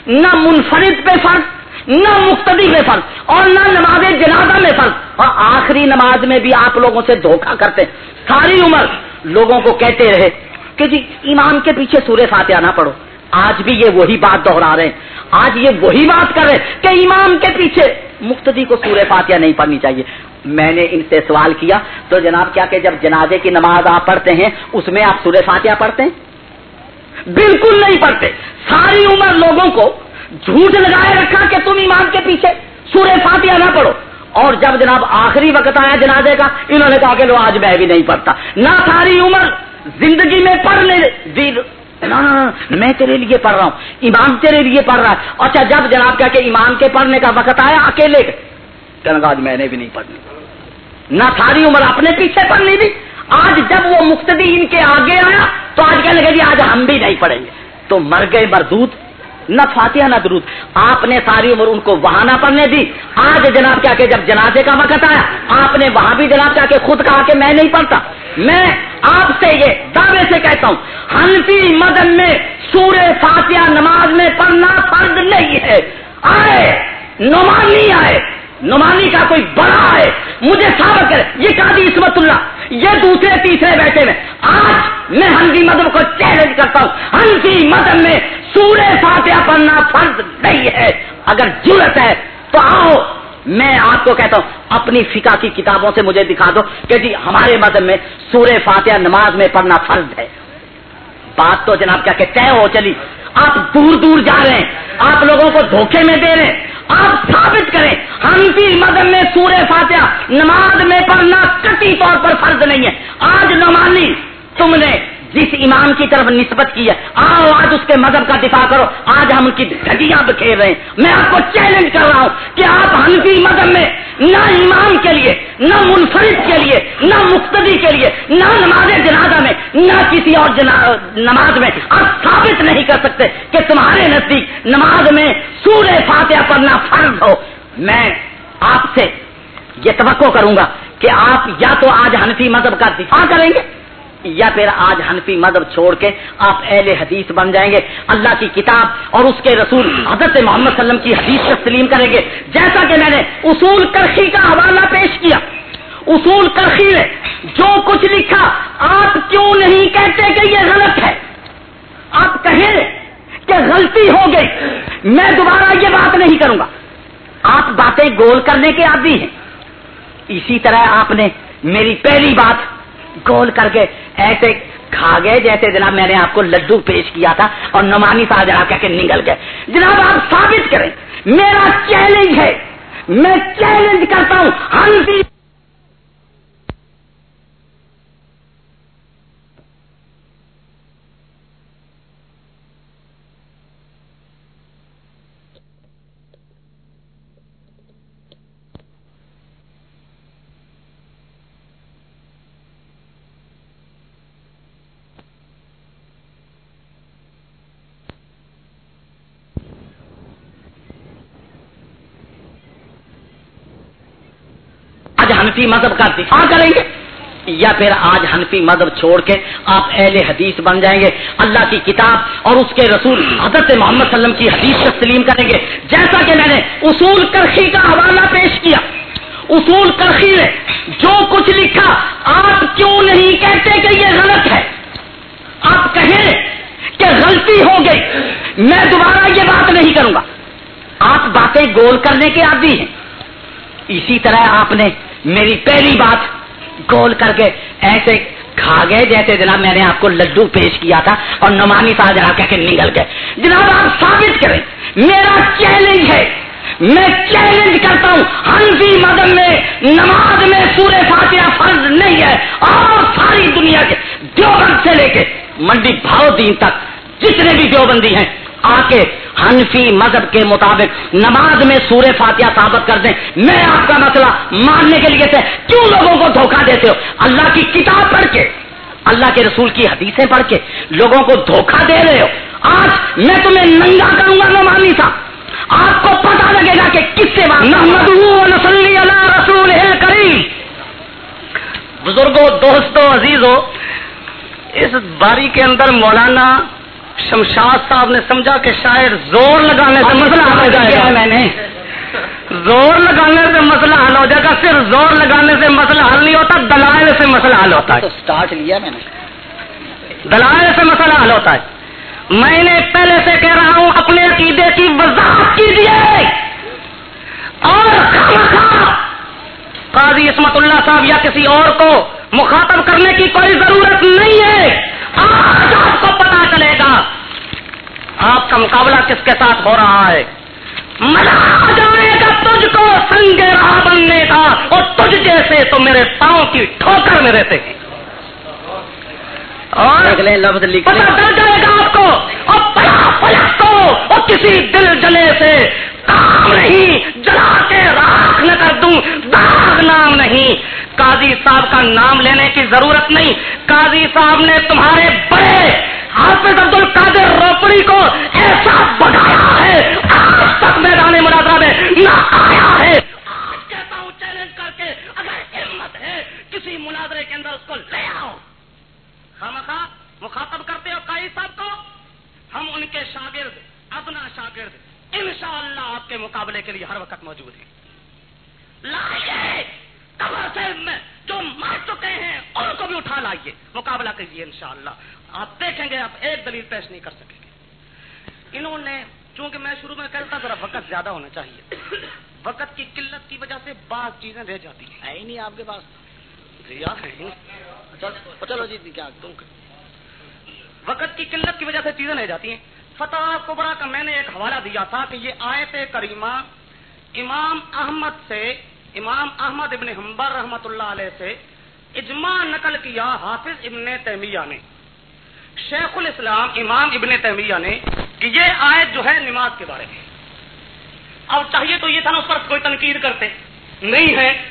B: نہ منفرد پہ فرق نہ مقتدی پہ فرق اور نہ نماز جنازہ میں فرق اور آخری نماز میں بھی آپ لوگوں سے دھوکہ کرتے ساری عمر لوگوں کو کہتے رہے کہ جی ایمان کے پیچھے سورہ فاتحہ نہ پڑھو۔ آج بھی یہ وہی بات دوہرا رہے ہیں۔ آج یہ وہی بات کر رہے کہ ایمان کے پیچھے مقتدی کو سورہ فاتحہ نہیں پڑھنی چاہیے۔ میں نے ان سے سوال کیا، تو جناب کیا کہ جب جنازے کی نماز آپ پڑھتے ہیں، اس میں آپ سورہ فاتحہ پڑھتے ہیں؟ بالکل نہیں پڑھتے۔ ساری عمر لوگوں کو جھوٹ لگائے رکھا کہ تم ایمان کے پیچھے سورہ فاتحہ نہ پڑھو۔ اور جب جناب آخری وقت آیا جنازے کا، انہوں نے کہا کہ لو، آج میں بھی نہیں پڑھتا۔ نہ ساری عمر زندگی میں پڑھ لے۔ میں تیرے لیے پڑھ رہا ہوں، ایمان تیرے لیے پڑھ رہا ہے۔ اچھا جب جناب کیا کہ ایمان کے پڑھنے کا وقت آیا، اکیلے آج میں نے بھی نہیں پڑھنی۔ نہ ساری عمر اپنے پیچھے پڑھ لی تھی آج جب وہ مقتدی ان کے آگے آیا تو آج کہنے لگے جی آج ہم بھی نہیں پڑھیں گے۔ تو مر گئے مردود، نہ فاتحہ نہ درود۔ آپ نے ساری عمر ان کو وہاں نہ پڑھنے دی۔ آج جناب کیا کہ جب جنازے کا وقت آیا، آپ نے وہاں بھی جناب کیا کہ خود کہا کہ میں نہیں پڑھتا۔ میں آپ سے یہ دعوے سے کہتا ہوں ہنفی مدن میں سورہ فاتحہ نماز میں پڑھنا فرض نہیں ہے۔ آئے نمانی آئے۔ نمانی کا کوئی بڑا ہے، مجھے ثابت کرے۔ یہ قاضی عصمت اللہ، یہ دوسرے تیسرے بیٹھے میں آج میں ہنفی مدن کو چیلنج کرتا ہوں۔ ہنفی مدن میں سورہ فاتحہ پڑھنا فرض نہیں ہے۔ اگر ضرورت ہے تو آؤ، میں آپ کو کہتا ہوں، اپنی فقہ کی کتابوں سے مجھے دکھا دو کہ جی ہمارے مذہب میں سورہ فاتحہ نماز میں پڑھنا فرض ہے۔ بات تو جناب کیا کہ طے ہو چلی۔ آپ دور دور جا رہے ہیں۔ آپ لوگوں کو دھوکے میں دے رہے ہیں۔ آپ ثابت کریں، ہم بھی مذہب میں سورہ فاتحہ نماز میں پڑھنا کٹی طور پر فرض نہیں ہے۔ آج نمانی تم نے جس امام کی طرف نسبت کی ہے، آؤ آج اس کے مذہب کا دفاع کرو۔ آج ہم ان کی گڈیاں بکھیر رہے ہیں۔ میں آپ کو چیلنج کر رہا ہوں کہ آپ ہنفی مذہب میں نہ امام کے لیے، نہ منفرد کے لیے، نہ مقتدی کے لیے، نہ نماز جنازہ میں، نہ کسی اور نماز میں آپ ثابت نہیں کر سکتے کہ تمہارے نزدیک نماز میں سورہ فاتحہ پڑھنا فرض ہو۔ میں آپ سے یہ توقع کروں گا کہ آپ یا تو آج ہنفی مذہب کا دفاع کریں گے یا پھر آج حنفی مذہب چھوڑ کے آپ اہل حدیث بن جائیں گے، اللہ کی کتاب اور اس کے رسول حضرت محمد صلی اللہ علیہ وسلم کی حدیث تسلیم کریں گے۔ جیسا کہ میں نے اصول کرخی کا حوالہ پیش کیا۔ اصول کرخی نے جو کچھ لکھا، آپ کیوں نہیں کہتے کہ یہ غلط ہے؟ آپ کہیں کہ غلطی ہو گئی۔ میں دوبارہ یہ بات نہیں کروں گا۔ آپ باتیں گول کرنے کے عادی ہیں۔ اسی طرح آپ نے میری پہلی بات گول کر کے ایسے کھا گئے جیسے جناب میں نے آپ کو لڈو پیش کیا تھا اور نمانی صاحب جناب کہہ کے نگل گئے۔ جناب آپ ثابت کریں، میرا چیلنج ہے۔ میں چیلنج کرتا ہوں۔ ہم آج حنفی مذہب کا دفاع کریں گے یا پھر آج حنفی مذہب چھوڑ کے آپ اہل حدیث بن جائیں گے؟ اللہ کی کتاب اور اس کے رسول حضرت محمد صلی اللہ علیہ وسلم کی حدیث تسلیم کریں گے۔ جیسا کہ میں نے اصول کرخی کا حوالہ پیش کیا۔ اصول کرخی نے جو کچھ لکھا، آپ کیوں نہیں کہتے کہ یہ غلط ہے؟ آپ کہیں کہ غلطی ہو گئی۔ میں دوبارہ یہ بات نہیں کروں گا۔ آپ باتیں گول کرنے کے عادی ہیں۔ اسی طرح آپ نے میری پہلی بات گول کر کے ایسے کھا گئے جیسے جناب میں نے آپ کو لڈو پیش کیا تھا اور نمانی صاحب جناب کہہ کے نگل گئے۔ جناب آپ ثابت کریں، میرا چیلنج ہے۔ میں چیلنج کرتا ہوں ہنفی مدن میں، نماز میں سورہ فاتحہ فرض نہیں ہے۔ اور ساری دنیا کے دیوبند سے لے کے منڈی بھاؤ دین تک جتنے بھی دیوبندی ہیں، آ کے حنفی مذہب کے مطابق نماز میں سورہ فاتحہ ثابت کر دیں۔ میں آپ کا مسئلہ ماننے کے لیے تھے۔ کیوں لوگوں کو دھوکہ دیتے ہو؟ اللہ کی کتاب پڑھ کے، اللہ کے رسول کی حدیثیں پڑھ کے لوگوں کو دھوکہ دے رہے ہو۔ آج میں تمہیں ننگا کروں گا نمانی تھا آپ کو پتا لگے گا کہ کس سے نسلی اللہ رسول ہے کریم۔
A: بزرگوں، دوستوں، عزیزوں، اس باری کے اندر مولانا شمشاد صاحب نے سمجھا کہ شاید زور لگانے سے مسئلہ حل ہو جائے گا۔
B: میں نے؟
A: زور لگانے سے مسئلہ حل ہو جائے گا صرف زور لگانے سے مسئلہ حل نہیں ہوتا دلائل سے مسئلہ حل ہوتا ہے۔
B: سٹارٹ لیا میں نے۔
A: دلائل سے مسئلہ حل ہوتا ہے۔ میں نے پہلے سے کہہ رہا ہوں اپنے عقیدے کی وضاحت کیجیے اور قاضی اسمت اللہ صاحب یا کسی اور کو مخاطب کرنے کی کوئی ضرورت نہیں ہے۔ آج آپ کو پتا چلے گا آپ کا مقابلہ کس کے ساتھ ہو رہا ہے۔ مزہ آ جائے گا تجھ کو سنگ راہ بننے کا اور تجھ جیسے تو میرے پاؤں کی ٹھوکر میں رہتے ہیں۔ اور
B: اگلے لفظ لکھ
A: پتا چل جائے گا آپ کو۔ اور پلا پلا کو اور کسی دل جلے سے کام نہیں جلا کے راکھ نہ کر دوں داغ نام نہیں۔ قاضی صاحب کا نام لینے کی ضرورت نہیں۔ قاضی صاحب نے تمہارے بڑے حافظ عبد القادر روپڑی کو ایسا بگایا ہے آج تک میدان مناظرہ میں نہ آیا ہے آج کہتا ہوں چیلنج کر کے اگر ہمت ہے کسی مناظرے کے اندر اس کو لے آؤ خامخواہ مخاطب کرتے ہو قائی صاحب کو ہم ان کے شاگرد اپنا شاگرد انشاءاللہ آپ کے مقابلے کے لیے ہر وقت موجود ہیں لائیے قبر سے میں جو مر چکے ہیں ان کو بھی اٹھا لائیے مقابلہ کیجیے انشاءاللہ آپ دیکھیں گے آپ ایک دلیل پیش نہیں کر سکیں گے انہوں نے چونکہ میں شروع میں کہتا ذرا وقت زیادہ ہونا چاہیے وقت کی قلت کی وجہ سے بعض چیزیں رہ جاتی ہیں
B: ہے ہی نہیں آپ کے پاس
A: جی آپ ہیں
B: چلو چلو جی کیا
A: تم وقت کی قلت کی وجہ سے چیزیں رہ جاتی ہیں فتح کبرا کا میں نے ایک حوالہ دیا تھا کہ یہ آیت کریمہ امام احمد سے، امام احمد ابن حمبر رحمت اللہ علیہ سے اجماع نقل کیا حافظ ابن تیمیہ نے۔ شیخ الاسلام امام ابن تیمیہ نے کہ یہ آیت جو ہے نماز کے بارے میں۔ اب چاہیے تو یہ تھا نا اس پر کوئی تنقید کرتے۔ نہیں ہے۔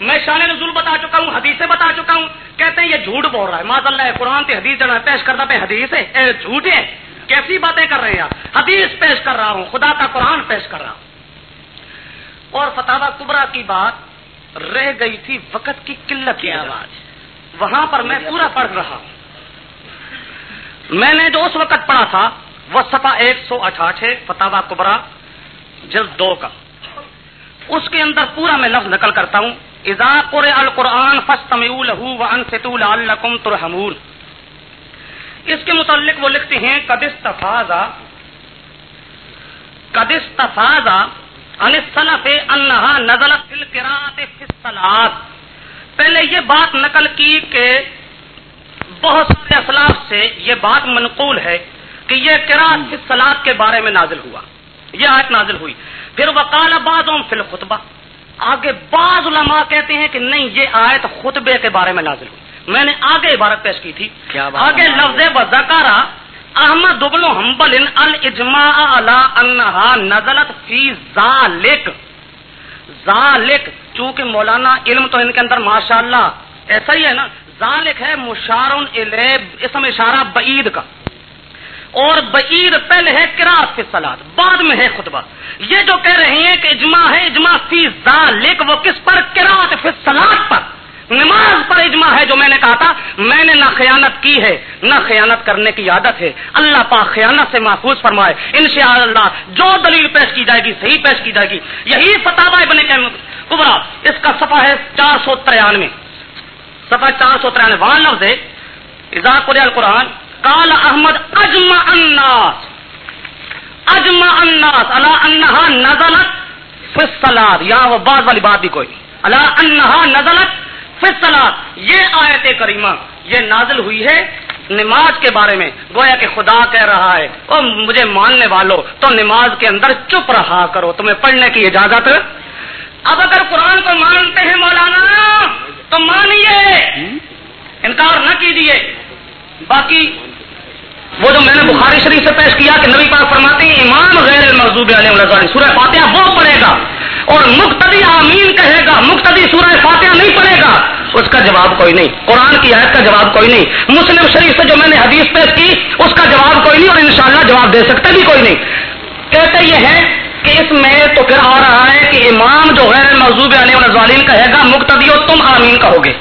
A: میں شان نزول بتا چکا ہوں، حدیثیں بتا چکا ہوں۔ کہتے ہیں یہ جھوٹ بول رہا ہے۔ ماض اللہ، قرآن سے حدیث جنا پیش کرتا پہ حدیث ہے۔ اے جھوٹ ہے کیسی باتیں کر رہے ہیں آپ؟ حدیث پیش کر رہا ہوں، خدا کا قرآن پیش کر رہا ہوں۔ اور فتح کبرا کی بات رہ گئی تھی وقت کی قلت کی آواز۔ وہاں پر میں پورا پڑھ رہا ہوں۔ میں نے جو اس وقت پڑھا تھا، وہ سفا ایک سو اٹھاٹھ ہے فتح کبرا، جلد دو کا۔ اس کے اندر پورا میں لفظ نقل کرتا ہوں۔ اذا قرئ القرآن فاستمعوا له وانصتوا لعلكم ترحمون۔ اس کے متعلق وہ لکھتے ہیں، قد استفاضا قد استفاضا عن السلف انها نزلت في القراءة پہلے یہ بات نقل کی کہ بہت سارے اسلاف سے یہ بات منقول ہے کہ یہ قراءت فی کے بارے میں نازل ہوا۔ یہ آیت نازل ہوئی۔ پھر وقال بعضهم فی الخطبہ۔ آگے بعض علماء کہتے ہیں کہ نہیں، یہ آیت خطبے کے بارے میں نازل ہوئی۔ میں نے آگے عبارت پیش کی تھی۔ آگے؟ لفظ وزکارا احمد ابن حنبل الاجماع علی انہا نزلت فی ذالک۔ ذالک چونکہ مولانا علم تو ان کے اندر ماشاءاللہ ایسا ہی ہے نا ذالک ہے الیہ اسم اشارہ بعید کا۔ اور بعید پہلے ہے کراط فی سلاد بعد میں ہے خطبہ۔ یہ جو کہہ رہے ہیں کہ اجماع ہے اجماع فی ذالک وہ کس پر؟ کراط فی سلاد پر۔ نماز پر اجماع ہے جو میں نے کہا تھا، میں نے نہ خیانت کی ہے، نہ خیانت کرنے کی عادت ہے۔ اللہ پاک خیانت سے محفوظ فرمائے۔ انشاءاللہ جو دلیل پیش کی جائے گی، صحیح پیش کی جائے گی۔ یہی فتح ابن کبرا، اس کا صفحہ ہے چار سو ترانوے۔ صفحہ چار سو ترانوے۔ وہاں لفظ ہے القرآن، قال احمد اجمع الناس۔ اجمع الناس على انها نزلت في الصلاة۔ وہ بعض والی بات بھی کوئی۔ نہیں على انها نزلت في یہ آیت کریمہ، یہ نازل ہوئی ہے نماز کے بارے میں۔ گویا کہ خدا کہہ رہا ہے، او مجھے ماننے والوں تو نماز کے اندر چپ رہا کرو، تمہیں پڑھنے کی اجازت۔ اب اگر قرآن کو مانتے ہیں مولانا، تو مانیے۔ انکار نہ کیجیے۔ باقی، وہ جو میں نے بخاری شریف سے پیش کیا کہ نبی پاک فرماتے ہیں، امام غیر المرضوب علیہ سورہ فاتحہ وہ پڑھے گا۔ اور مقتدی آمین کہے گا، مقتدی سورہ فاتحہ نہیں پڑھے گا۔ اس کا جواب کوئی نہیں۔ قرآن کی آیت کا جواب کوئی نہیں۔ مسلم شریف سے جو میں نے حدیث پیش کی، اس کا جواب کوئی نہیں اور انشاءاللہ جواب دے سکتے بھی کوئی نہیں۔ کہتے یہ ہے کہ اس میں تو پھر آ رہا ہے کہ امام جو غیر محضوب علیہ ظالم کہے گا مقتدی تم آمین کہو گے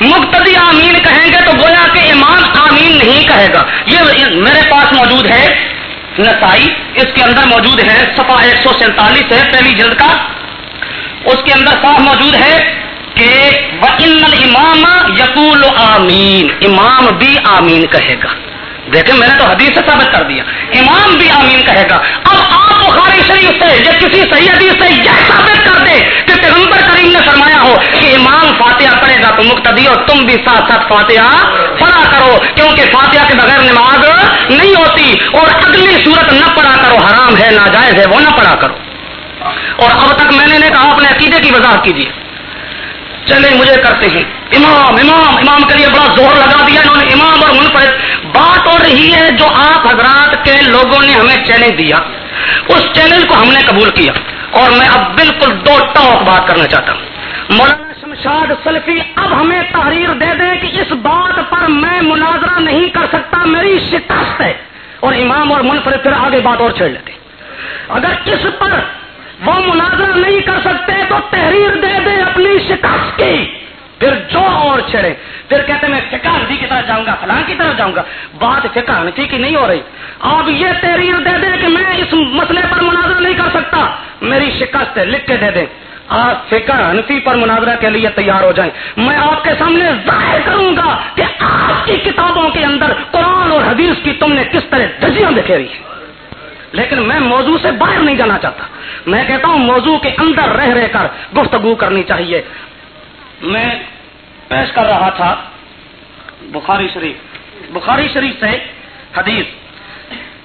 A: مقتدی آمین کہیں گے تو گویا کہ امام آمین نہیں کہے گا۔ یہ میرے پاس موجود ہے۔ نسائی اس کے اندر موجود ہے سفا ایک سو سینتالیس ہے، پہلی جلد کا۔ اس کے اندر صاف موجود ہے کہ امام یقول آمین۔ امام بھی آمین کہے گا۔ دیکھیں، میں نے تو حدیث سے ثابت کر دیا۔ امام بھی آمین کہے گا۔ اب آپ بخاری شریف سے، یا کسی صحیح حدیث سے یہ ثابت کر دے کہ پیغمبر کریم نے فرمایا ہو کہ امام فاتحہ پڑھے گا تو مقتدی ہو تم بھی ساتھ ساتھ فاتحہ پڑھا کرو، کیونکہ فاتحہ کے بغیر نماز نہیں ہوتی۔ اور اگلی صورت نہ پڑھا کرو، حرام ہے، ناجائز ہے، وہ نہ پڑھا کرو۔ اور اب تک میں نے کہا، اپنے عقیدے کی وضاحت کیجیے۔ چلے مجھے کرتے ہیں۔ امام امام امام کے لیے بڑا زور لگا دیا انہوں نے۔ امام اور منفرد بات ہو رہی ہے جو آپ حضرات کے لوگوں نے ہمیں چیلنج دیا۔ اس چیلنج کو ہم نے قبول کیا۔ اور میں اب بالکل دو ٹاک بات کرنا چاہتا ہوں۔ مولانا شمشاد سلفی، اب ہمیں تحریر دے دیں کہ اس بات پر میں مناظرہ نہیں کر سکتا، میری شکست ہے۔ اور امام اور منفرد پھر آگے بات اور چھیڑ لیتے۔ اگر اس پر وہ مناظرہ نہیں کر سکتے تو تحریر دے دے اپنی شکست کی۔ پھر جو اور چھڑے۔ پھر کہتے میں فکا ہنفی کی طرف جاؤں گا، فلاں کی طرف جاؤں گا۔ بات فکا ہنفی کی نہیں ہو رہی۔ آپ یہ تحریر دے دیں کہ میں اس مسئلے پر مناظرہ نہیں کر سکتا۔ میری شکست ہے، لکھ کے دے دیں۔ آپ فکا ہنفی پر مناظرہ کے لیے تیار ہو جائیں۔ میں آپ کے سامنے ظاہر کروں گا کہ آپ کی کتابوں کے اندر قرآن اور حدیث کی تم نے کس طرح دجیاں بکھیری ہیں۔ لیکن میں موضوع سے باہر نہیں جانا چاہتا۔ میں کہتا ہوں موضوع کے اندر رہ رہ کر گفتگو کرنی چاہیے۔ میں پیش کر رہا تھا بخاری شریف۔ بخاری شریف سے حدیث۔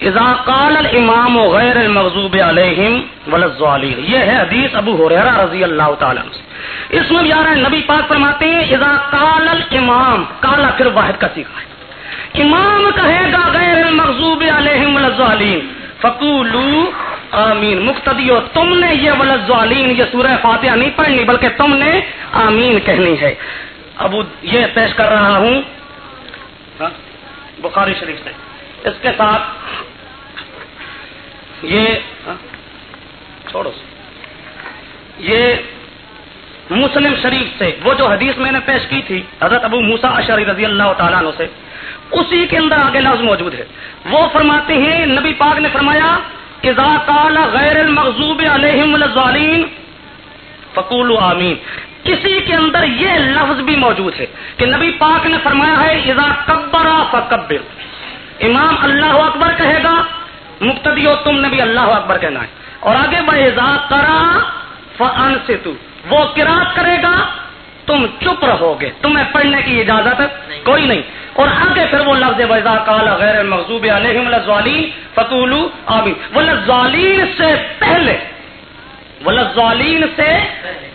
A: اذا قال الامام غیر المغضوب علیہم وللضالین یہ ہے حدیث ابو ہریرہ رضی اللہ تعالی عنہ اس میں بھی آ رہا ہے نبی پاک فرماتے ہیں، اذا قال الامام کالا پھر واحد کا سیکھا ہے۔ امام کہے گا غیر المغضوب علیہم وللضالین فقولو آمین۔ مقتدی ہو تم نے یہ ولزوالین یہ سورہ فاتحہ نہیں پڑھنی، بلکہ تم نے آمین کہنی ہے۔ ابو یہ پیش کر رہا ہوں۔ ہاں؟ بخاری شریف سے۔ اس کے ساتھ یہ ہاں؟ چھوڑو۔ یہ مسلم شریف سے، وہ جو حدیث میں نے پیش کی تھی، حضرت ابو موسا اشری رضی اللہ تعالیٰ عنہ سے۔ اسی کے اندر آگے لفظ موجود ہے۔ وہ فرماتے ہیں، نبی پاک نے فرمایا، اذا قال غیر المغضوب علیہم الظالین فقول آمین۔ کسی کے اندر یہ لفظ بھی موجود ہے کہ نبی پاک نے فرمایا ہے، اذا کبرا فکبر امام اللہ اکبر کہے گا مقتدی ہو تم نے بھی اللہ اکبر کہنا ہے اور آگے بڑھے، اذا کرا فن سے وہ کراط کرے گا تم چپ رہو گے تمہیں پڑھنے کی اجازت کوئی نہیں۔ اور آگے پھر وہ لفظ ویزا کالا غیر مغضوب علیہم الظالین فقولو آمین والظالین سے پہلے۔ والظالین سے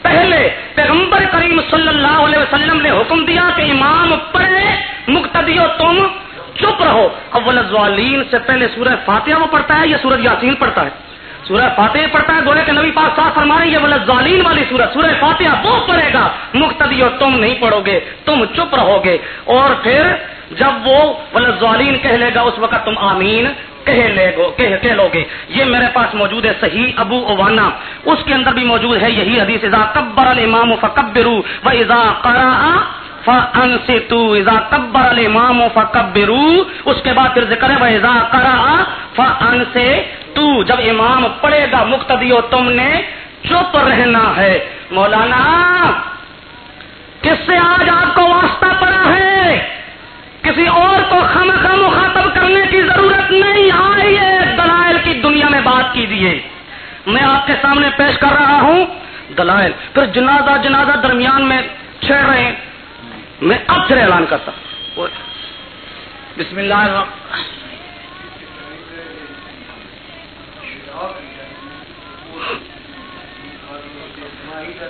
A: پہلے۔ پیغمبر کریم صلی اللہ علیہ وسلم نے حکم دیا کہ امام پڑھے۔ مقتدیو تم چپ رہو۔ اب والظالین سے پہلے سورہ فاتحہ وہ پڑھتا ہے یا سورج یاسین پڑھتا ہے؟ سورہ فاتح پڑھتا ہے گویا کہ نبی پاک صاف فرما رہے یہ ظالین والی سورت سورہ فاتحہ وہ پڑھے گا۔ مقتدی اور تم نہیں پڑھو گے تم چپ رہو گے اور پھر جب وہ ظالین کہہ لے گا اس وقت تم آمین کہہ لے گو کہہ, کہہ لو گے یہ میرے پاس موجود ہے صحیح ابو اوانا اس کے اندر بھی موجود ہے یہی حدیث اذا کبر الامام فکبرو و اذا قرأ فانصتو۔ اذا کبر الامام فکبرو۔ اس کے بعد پھر ذکر ہے و اذا قرأ فانصتو تو جب امام پڑھے گا مقتدی ہو تم نے چپ رہنا ہے۔ مولانا، کس سے آج آپ کو واسطہ پڑا ہے؟ کسی اور کو خم خم مخاطب کرنے کی ضرورت نہیں آئیے دلائل کی دنیا میں بات کیجیے میں آپ کے سامنے پیش کر رہا ہوں۔ دلائل۔ پھر جنازہ جنازہ درمیان میں چھڑ رہے ہیں۔ میں اب پھر اعلان کرتا ہوں۔ بسم اللہ الرحمن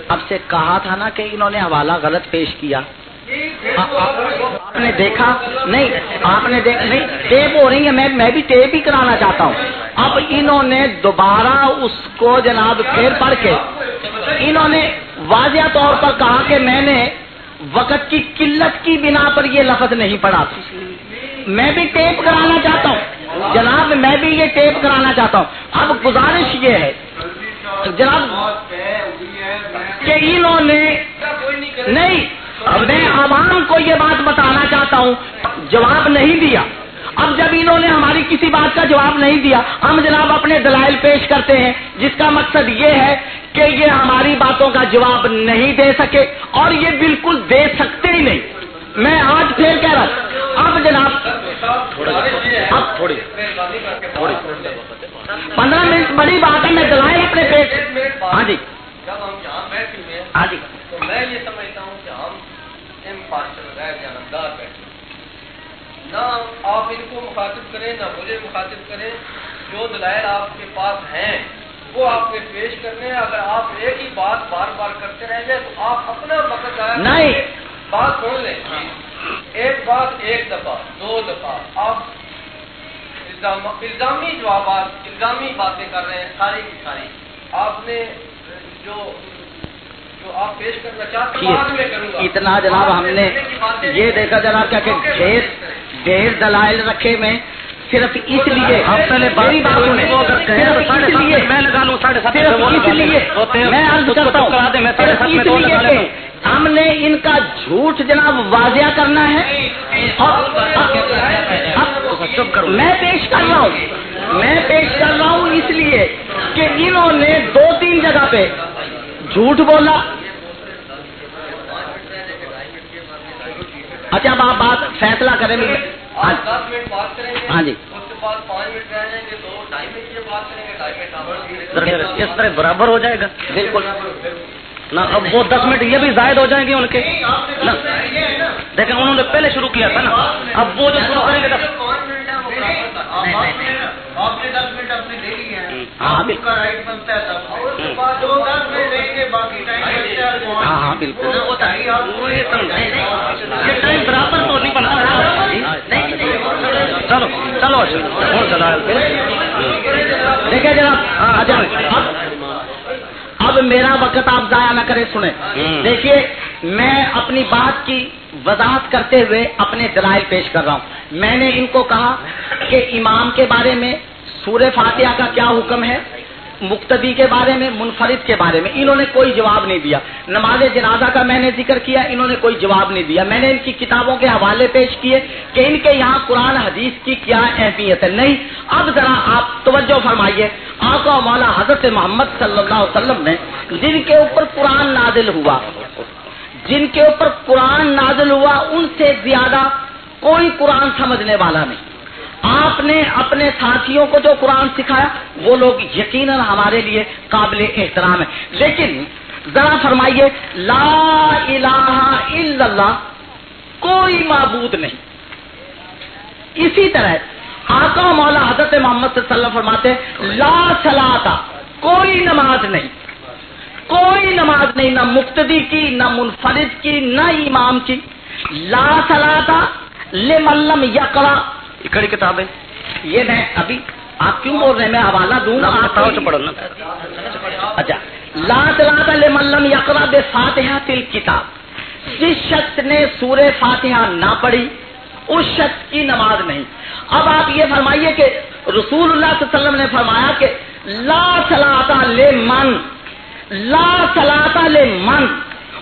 A: اب سے کہا تھا نا کہ انہوں نے حوالہ غلط پیش کیا۔
B: آپ نے دیکھا؟ نہیں، آپ نے دیکھا نہیں، ٹیپ ہو رہی ہے۔ میں میں بھی ٹیپ ہی کرانا چاہتا ہوں۔ اب انہوں نے دوبارہ اس کو جناب پھر پڑھ کے انہوں نے واضح طور پر کہا کہ میں نے وقت کی قلت کی بنا پر یہ لفظ نہیں پڑھا۔ میں بھی ٹیپ کرانا چاہتا ہوں۔ جناب، میں بھی یہ ٹیپ کرانا چاہتا ہوں۔ اب گزارش یہ ہے، جناب، کہ انہوں نے، نہیں میں عوام کو یہ بات بتانا چاہتا ہوں۔ جواب نہیں دیا۔ اب جب انہوں نے ہماری کسی بات کا جواب نہیں دیا، ہم جناب اپنے دلائل پیش کرتے ہیں، جس کا مقصد یہ ہے کہ یہ ہماری باتوں کا جواب نہیں دے سکے، اور یہ بالکل دے سکتے ہی نہیں۔ میں آج پھر کہہ رہا اب جناب اب تھوڑی۔ پندرہ منٹ بڑی بات ہے میں دلائل اپنے پیش ہاں جی۔ ہاں جی۔ میں یہ سمجھتا ہوں کہ ہم
C: نہ آپ ان کو مخاطب کریں نہ مجھے مخاطب کریں۔ جو دلائل آپ کے پاس ہیں وہ آپ نے پیش کرنے اگر آپ ایک ہی بات بار بار کرتے رہ جائیں تو آپ اپنا وقت
B: نہیں۔
C: بات سن لیں؟ ایک بات ایک دفعہ دو دفعہ. آپ الزامی جوابات الزامی باتیں کر رہے ہیں ساری کی ساری. آپ نے جو
B: اتنا جناب ہم نے یہ دیکھا جناب کیا کہ ڈھیر ڈھیر دلائل رکھے میں صرف اس لیے ہم نے ان کا جھوٹ جناب واضح کرنا ہے میں پیش کر رہا ہوں۔ میں پیش کر رہا ہوں اس لیے کہ انہوں نے دو تین جگہ پہ جھوٹ بولا۔ اچھا اب آپ بات فیصلہ کریں۔ گے۔ ہاں جی۔ اس طرح برابر ہو جائے گا۔ بالکل۔ نہ اب وہ دس منٹ یہ بھی زائد ہو جائیں گے ان کے۔ دیکھیں انہوں نے پہلے شروع کیا تھا نا۔ اب وہ جو شروع کریں گے ہاں ہاں بالکل۔ برابر تو نہیں بنا چلو۔ چلو دیکھیں جناب اب میرا وقت آپ ضائع نہ کرے سنیں۔ دیکھیے میں اپنی بات کی وضاحت کرتے ہوئے اپنے دلائل پیش کر رہا ہوں۔ میں نے ان کو کہا کہ امام کے بارے میں سورہ فاتحہ کا کیا حکم ہے؟ مقتدی کے بارے میں منفرد کے بارے میں۔ انہوں نے کوئی جواب نہیں دیا۔ نماز جنازہ کا میں نے ذکر کیا انہوں نے کوئی جواب نہیں دیا۔ میں نے ان کی کتابوں کے حوالے پیش کیے کہ ان کے یہاں قرآن حدیث کی کیا اہمیت ہے۔ نہیں اب ذرا آپ توجہ فرمائیے۔ آقا مولا حضرت محمد صلی اللہ علیہ وسلم نے جن کے اوپر قرآن نازل ہوا، جن کے اوپر قرآن نازل ہوا، ان سے زیادہ کوئی قرآن سمجھنے والا نہیں۔ آپ نے اپنے ساتھیوں کو جو قرآن سکھایا، وہ لوگ یقیناً ہمارے لیے قابل احترام ہے لیکن ذرا فرمائیے، لا الہ الا اللہ، کوئی معبود نہیں۔ اسی طرح آقا مولا حضرت محمد صلی اللہ فرماتے لا سلاتا کوئی نماز نہیں۔ کوئی نماز نہیں نہ مقتدی کی نہ منفرد کی نہ امام کی۔ لا سلاتا لملم یقرا کڑی کتابیں۔ یہ میں ابھی آپ کیوں بول رہے ہیں؟ میں حوالہ دوں گا اچھا۔ لات لات ملم یقرا بے فاتحہ تل کتاب جس شخص نے سور فاتحہ نہ پڑھی اس شخص کی نماز نہیں۔ اب آپ یہ فرمائیے کہ رسول اللہ صلی اللہ علیہ وسلم نے فرمایا کہ لا سلاتا لے من لا سلاتا لے من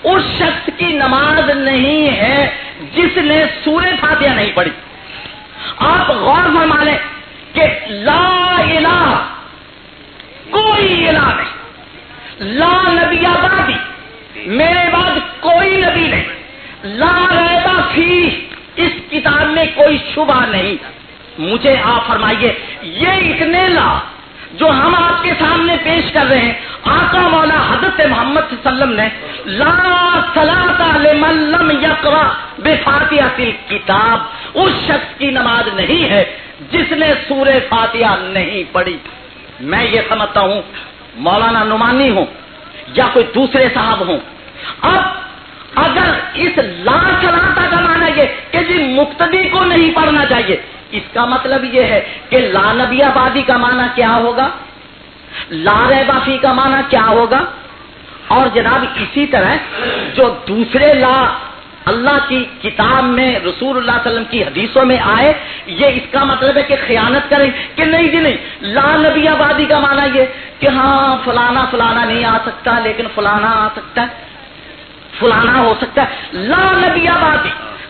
B: اس شخص کی نماز نہیں ہے جس نے سور فاتحہ نہیں پڑھی۔ آپ غور فرما لیں کہ لا الہ، کوئی الہ نہیں۔ لا نبی آبادی، میرے بعد کوئی نبی نہیں۔ لا ریبا فی، اس کتاب میں کوئی شبہ نہیں۔ مجھے آپ فرمائیے، یہ اتنے لا جو ہم آپ کے سامنے پیش کر رہے ہیں، آقا مولا حضرت محمد صلی اللہ علیہ وسلم نے، لا سلا لم یقرا بے فاتحہ کتاب اس شخص کی نماز نہیں ہے جس نے سور فاتحہ نہیں پڑھی۔ میں یہ سمجھتا ہوں، مولانا نمانی ہوں یا کوئی دوسرے صاحب ہوں۔ اب اگر اس لا چلاتا کا معنی یہ کہ جی مقتدی کو نہیں پڑھنا چاہیے اس کا مطلب یہ ہے کہ لا نبی آبادی کا معنی کیا ہوگا؟ لا ربافی کا معنی کیا ہوگا؟ اور جناب اسی طرح جو دوسرے لا اللہ کی کتاب میں رسول اللہ علیہ وسلم کی حدیثوں میں آئے، یہ اس کا مطلب ہے کہ خیانت کریں کہ نہیں جی نہیں، لا نبی آبادی کا معنی یہ کہ ہاں فلانا فلانا نہیں آ سکتا، لیکن فلانا آ سکتا ہے، فلانا ہو سکتا ہے، لا نبی آبادی۔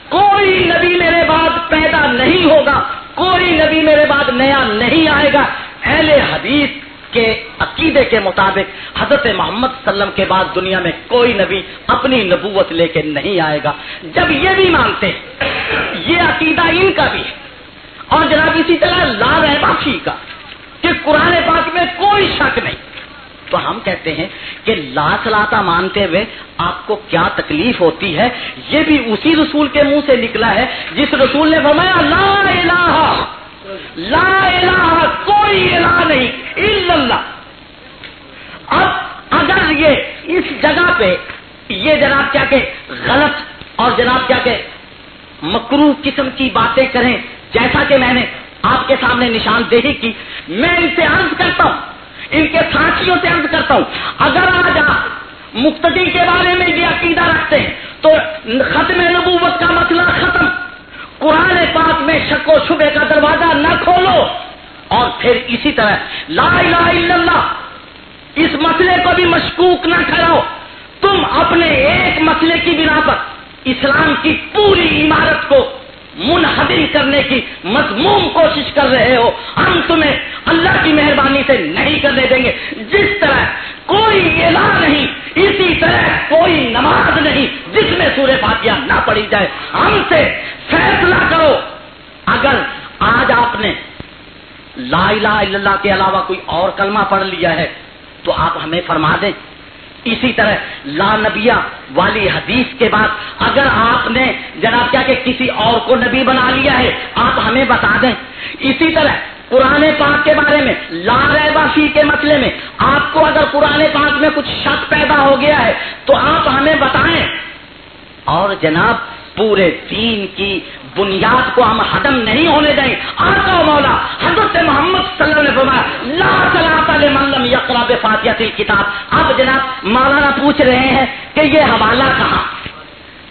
B: کوئی نبی میرے بعد پیدا نہیں ہوگا، کوئی نبی میرے بعد نیا نہیں آئے گا۔ اہل حدیث کے عقیدے کے مطابق حضرت محمد صلی اللہ علیہ وسلم کے بعد دنیا میں کوئی نبی اپنی نبوت لے کے نہیں آئے گا۔ جب یہ بھی مانتے یہ عقیدہ ان کا بھی ہے۔ اور جناب اسی طرح لا رحبافی کا، کہ قرآن پاک میں کوئی شک نہیں۔ تو ہم کہتے ہیں کہ لا چلاتا مانتے ہوئے آپ کو کیا تکلیف ہوتی ہے؟ یہ بھی اسی رسول کے منہ سے نکلا ہے جس رسول نے فرمایا، لا الہ لا الہ، کوئی الہ نہیں، الا اللہ۔ اب اگر یہ اس جگہ پہ یہ جناب کیا کہ غلط اور جناب کیا کہ مکرو قسم کی باتیں کریں، جیسا کہ میں نے آپ کے سامنے نشاندہی کی، میں ان سے عرض کرتا ہوں ان کے ساتھیوں سے عرض کرتا ہوں، اگر آج آپ مقتدی کے بارے میں یہ عقیدہ رکھتے ہیں، تو ختم نبوت کا مسئلہ ختم۔ قرآن پاک میں شک و شبے کا دروازہ نہ کھولو۔ اور پھر اسی طرح، لا الہ الا اللہ، اس مسئلے کو بھی مشکوک نہ کرو تم اپنے ایک مسئلے کی بنا پر اسلام کی پوری عمارت کو منہدم کرنے کی مضموم کوشش کر رہے ہو۔ ہم تمہیں اللہ کی مہربانی سے نہیں کرنے دیں گے۔ جس طرح کوئی اعلان نہیں، اسی طرح کوئی نماز نہیں جس میں سورہ فاتحہ نہ پڑھی جائے۔ ہم سے فیصلہ کرو۔ اگر آج آپ نے لا الہ الا اللہ کے علاوہ کوئی اور کلمہ پڑھ لیا ہے، تو آپ ہمیں فرما دیں۔ اسی طرح لا نبیا والی حدیث کے بعد اگر آپ نے جناب کیا کہ کسی اور کو نبی بنا لیا ہے، آپ ہمیں بتا دیں۔ اسی طرح قرآن پاک کے بارے میں، لا ربافی کے مسئلے میں، آپ کو اگر قرآن پاک میں کچھ شک پیدا ہو گیا ہے، تو آپ ہمیں بتائیں۔ اور جناب، پورے دین کی بنیاد کو ہم ختم نہیں ہونے دیں۔ آقا مولا، حضرت محمد صلی اللہ علیہ وسلم، لا صلاۃ لمن لم یقرا بفاتحۃ الکتاب اب جناب، مولانا پوچھ رہے ہیں کہ یہ حوالہ کہاں؟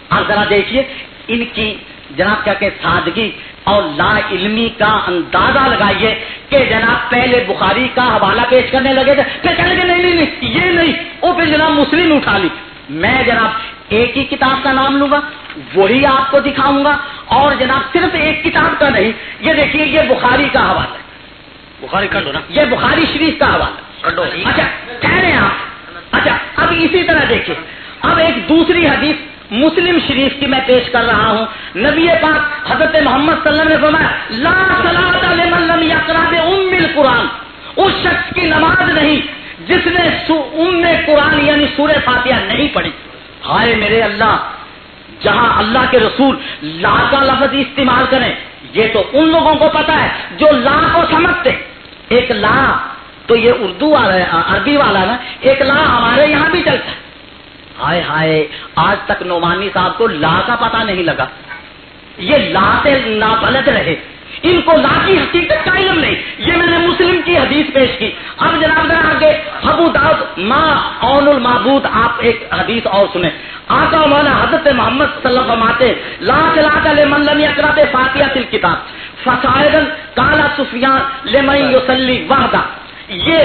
B: اب ذرا دیکھیے، ان کی جناب کیا کہ سادگی اور لا علمی کا اندازہ لگائیے کہ جناب پہلے بخاری کا حوالہ پیش کرنے لگے تھے پھر کہنے لگے نہیں نہیں نہیں یہ نہیں وہ پھر جناب مسلم اٹھا لی۔ میں جناب ایک ہی کتاب کا نام لوں گا وہی آپ کو دکھاؤں گا اور جناب صرف ایک کتاب کا نہیں یہ دیکھیے یہ بخاری کا حوالہ ہے۔
A: بخاری کر دو نا۔
B: یہ بخاری شریف کا حوالہ
A: کر دو
B: اچھا کہہ رہے ہیں آپ۔ اچھا اب اسی طرح دیکھیے۔ اب ایک دوسری حدیث مسلم شریف کی میں پیش کر رہا ہوں۔ نبی پاک حضرت محمد صلی اللہ علیہ وسلم نے فرمایا، لا صلاۃ لمن لم یقرا بام القرآن۔ اس شخص کی نماز نہیں جس نے ام قرآن یعنی سورہ فاتحہ نہیں پڑھی۔ ہائے میرے اللہ، جہاں اللہ کے رسول لا کا لفظ استعمال کریں، یہ تو ان لوگوں کو پتا ہے جو لا کو سمجھتے۔ ایک لا، تو یہ اردو والا ہے، عربی والا نا، ایک لا ہمارے یہاں بھی چلتا ہے۔ ہائے ہائے، آج تک نعمانی صاحب کو لا کا پتا نہیں لگا۔ یہ لا سے نا بلد رہے۔ ان کو لا کی حقیقت کا علم نہیں۔ یہ میں نے مسلم کی حدیث پیش کی۔ اب جناب ذرا آگے، ابو داؤد ما اون المعبود، آپ ایک حدیث اور سنیں۔ آقا مولا حضرت محمد صلی اللہ علیہ وسلم لا لاک لمن لم یقرا فاتحہ الکتاب فصائدا کالا سفیان لمن یصلی وحدہ۔ یہ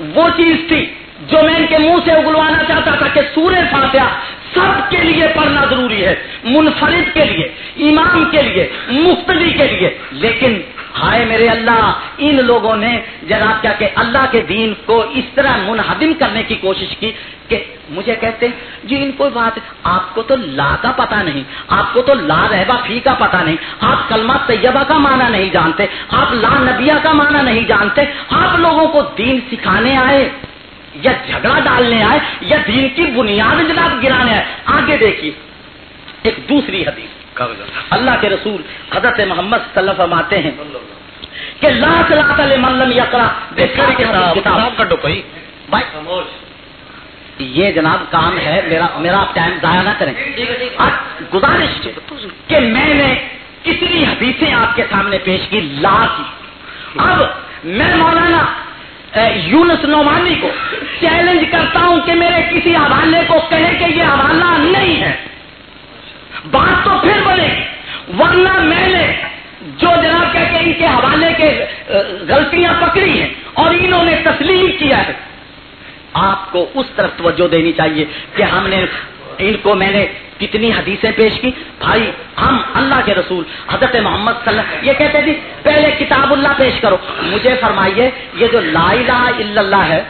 B: وہ چیز تھی جو میں ان کے منہ سے اگلوانا چاہتا تھا کہ سورہ فاتحہ سب کے لیے پڑھنا ضروری ہے، منفرد کے لیے، امام کے لیے، مفتدی کے لیے۔ لیکن ہائے میرے اللہ، ان لوگوں نے جناب کیا کہ اللہ کے دین کو اس طرح منہدم کرنے کی کوشش کی کہ مجھے کہتے ہیں جی ان کو بات آپ کو تو لا کا پتا نہیں، آپ کو تو لا رہبا فی کا پتا نہیں، آپ کلمہ طیبہ کا معنی نہیں جانتے، آپ لا نبیہ کا معنی نہیں جانتے، آپ لوگوں کو دین سکھانے آئے۔ یا جھگڑا ڈالنے آئے یا دین کی بنیاد جناب گرانے آئے۔ آگے دیکھیے ایک دوسری حدیث۔ اللہ کے رسول حضرت محمد صلی اللہ علیہ وسلم آتے ہیں کہ لا صلاۃ لمن لم یقرا کتاب بھائی۔ یہ جناب کام ہے میرا میرا آپ ٹائم ضائع نہ کریں۔ گزارش کہ میں نے کتنی حدیثیں آپ کے سامنے پیش کی لا کی۔ اب میں مولانا یونس نعمانی کو چیلنج کرتا ہوں کہ میرے کسی حوالے کو کہے کہ یہ حوالہ نہیں ہے۔ بات تو پھر بنے ورنہ میں نے جو جناب کہتے ہیں ان کے حوالے کے غلطیاں پکڑی ہیں اور انہوں نے تسلیم کیا ہے۔ آپ کو اس طرف توجہ دینی چاہیے کہ ہم نے ان کو میں نے کتنی حدیثیں پیش کی؟ بھائی، ہم اللہ کے رسول، حضرت محمد صلی اللہ یہ کہتے تھے جی، پہلے کتاب اللہ پیش کرو۔ مجھے فرمائیے، یہ جو لا الہ الا اللہ ہے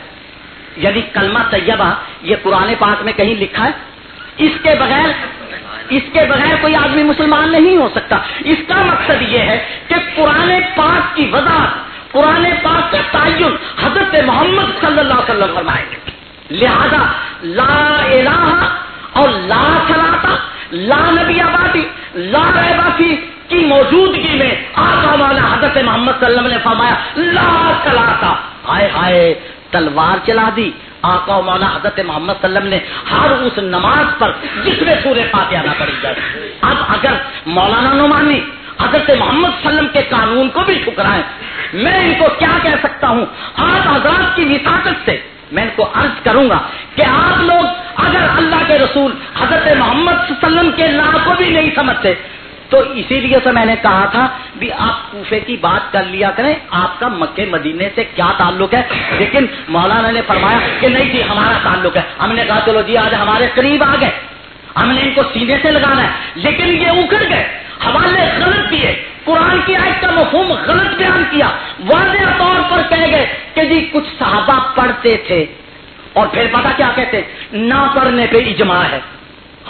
B: یعنی کلمہ طیبہ، یہ قرآن پاک میں کہیں لکھا ہے؟ اس کے بغیر، اس کے بغیر کوئی آدمی مسلمان نہیں ہو سکتا۔ اس کا مقصد یہ ہے کہ قرآن پاک کی وضاحت، قرآن پاک کا تعین حضرت محمد صلی اللہ علیہ وسلم فرمائیں گے لہذا، لا الہ اور لا سلاتا لا نبی آبادی، لا رہباسی کی موجودگی میں آقا والا حضرت محمد صلی اللہ علیہ وسلم نے فرمایا، لا سلاتا ہائے ہائے تلوار چلا دی۔ آقا و مولا حضرت محمد صلی اللہ علیہ وسلم نے ہر اس نماز پر جس میں سورہ فاتحہ نہ پڑی جائے اب اگر مولانا نعمانی حضرت محمد صلی اللہ علیہ وسلم کے قانون کو بھی ٹھکرائیں، میں ان کو کیا کہہ سکتا ہوں؟ آپ حضرات کی وساطت سے میں ان کو عرض کروں گا کہ آپ لوگ اگر اللہ کے رسول حضرت محمد صلی اللہ علیہ وسلم کے لا کو بھی نہیں سمجھتے، تو اسی لیے سے میں نے کہا تھا بھی آپ کوفے کی بات کر لیا کریں، آپ کا مکے مدینے سے کیا تعلق ہے؟ لیکن مولانا نے فرمایا کہ نہیں جی ہمارا تعلق ہے۔ ہم نے کہا چلو جی آج ہمارے قریب آ گئے۔ ہم نے ان کو سینے سے لگانا ہے، لیکن یہ اکڑ گئے، حوالے غلط دیے قرآن کی آیت کا مفہوم غلط بیان کیا۔ واضح طور پر کہہ گئے کہ جی کچھ صحابہ پڑھتے تھے۔ اور پھر پتا کیا کہتے نہ پڑھنے پہ اجماع ہے۔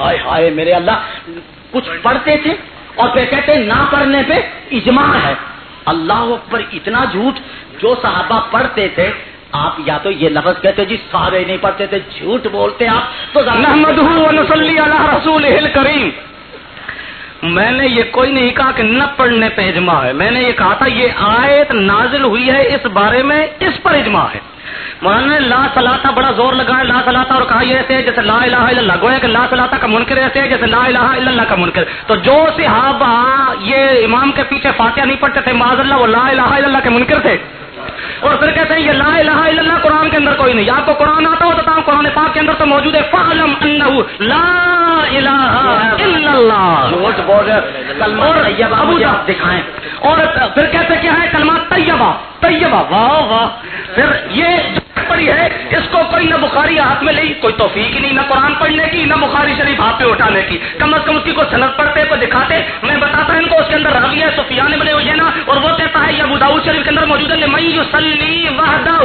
B: ہائے ہائے میرے اللہ، کچھ پڑھتے تھے اور پھر کہتے نہ پڑھنے پہ اجماع ہے۔ اللہ پر اتنا جھوٹ جو صحابہ پڑھتے تھے۔ آپ یا تو یہ لفظ کہتے جی سارے نہیں پڑھتے تھے، جھوٹ بولتے آپ۔ تو
A: رسول کریم۔ میں نے یہ کوئی نہیں کہا کہ نہ پڑھنے پہ اجماع ہے۔ میں نے یہ کہا تھا یہ آیت نازل ہوئی ہے اس بارے میں اس پر اجماع ہے۔ مولانا نے لا سلاتا بڑا زور لگا لا سلاتا اور کہا یہ ایسے ہے جیسے لا الہ الا اللہ۔ گویا کہ لا سلاتا کا منکر ایسے ہے جیسے لا الہ الا اللہ کا منکر۔ تو جو صحابہ یہ امام کے پیچھے فاتحہ نہیں پڑھتے تھے معاذ اللہ وہ لا الہ الا اللہ کے منکر تھے۔ اور پھر کہتے ہیں یہ لا الہ الا اللہ قرآن کے اندر کوئی نہیں۔ آپ کو قرآن آتا ہو تو قرآن پاک کے اندر تو موجود ہے۔ فعلم انہو لا الہ الا اللہ
B: رہے ابو جاب دکھائیں۔
A: اور پھر کہتے کیا ہے؟ کلمات طیبہ۔ طیبہ۔ واہ واہ۔ پھر یہ پڑی ہے اس کو کوئی نہ بخاری ہاتھ میں لی کوئی توفیق نہیں نہ قرآن پڑھنے کی نہ بخاری شریف ہاتھ پہ اٹھانے کی۔ کم از کم اس کی کوئی صنعت پڑھتے کو دکھاتے۔ میں بتاتا ان کو اس کے اندر راوی ہے سفیان بنے ہوئے نا اور وہ کہتا ہے یہ ابو شریف کے اندر موجود ہے۔ میں یوسلی وحدہ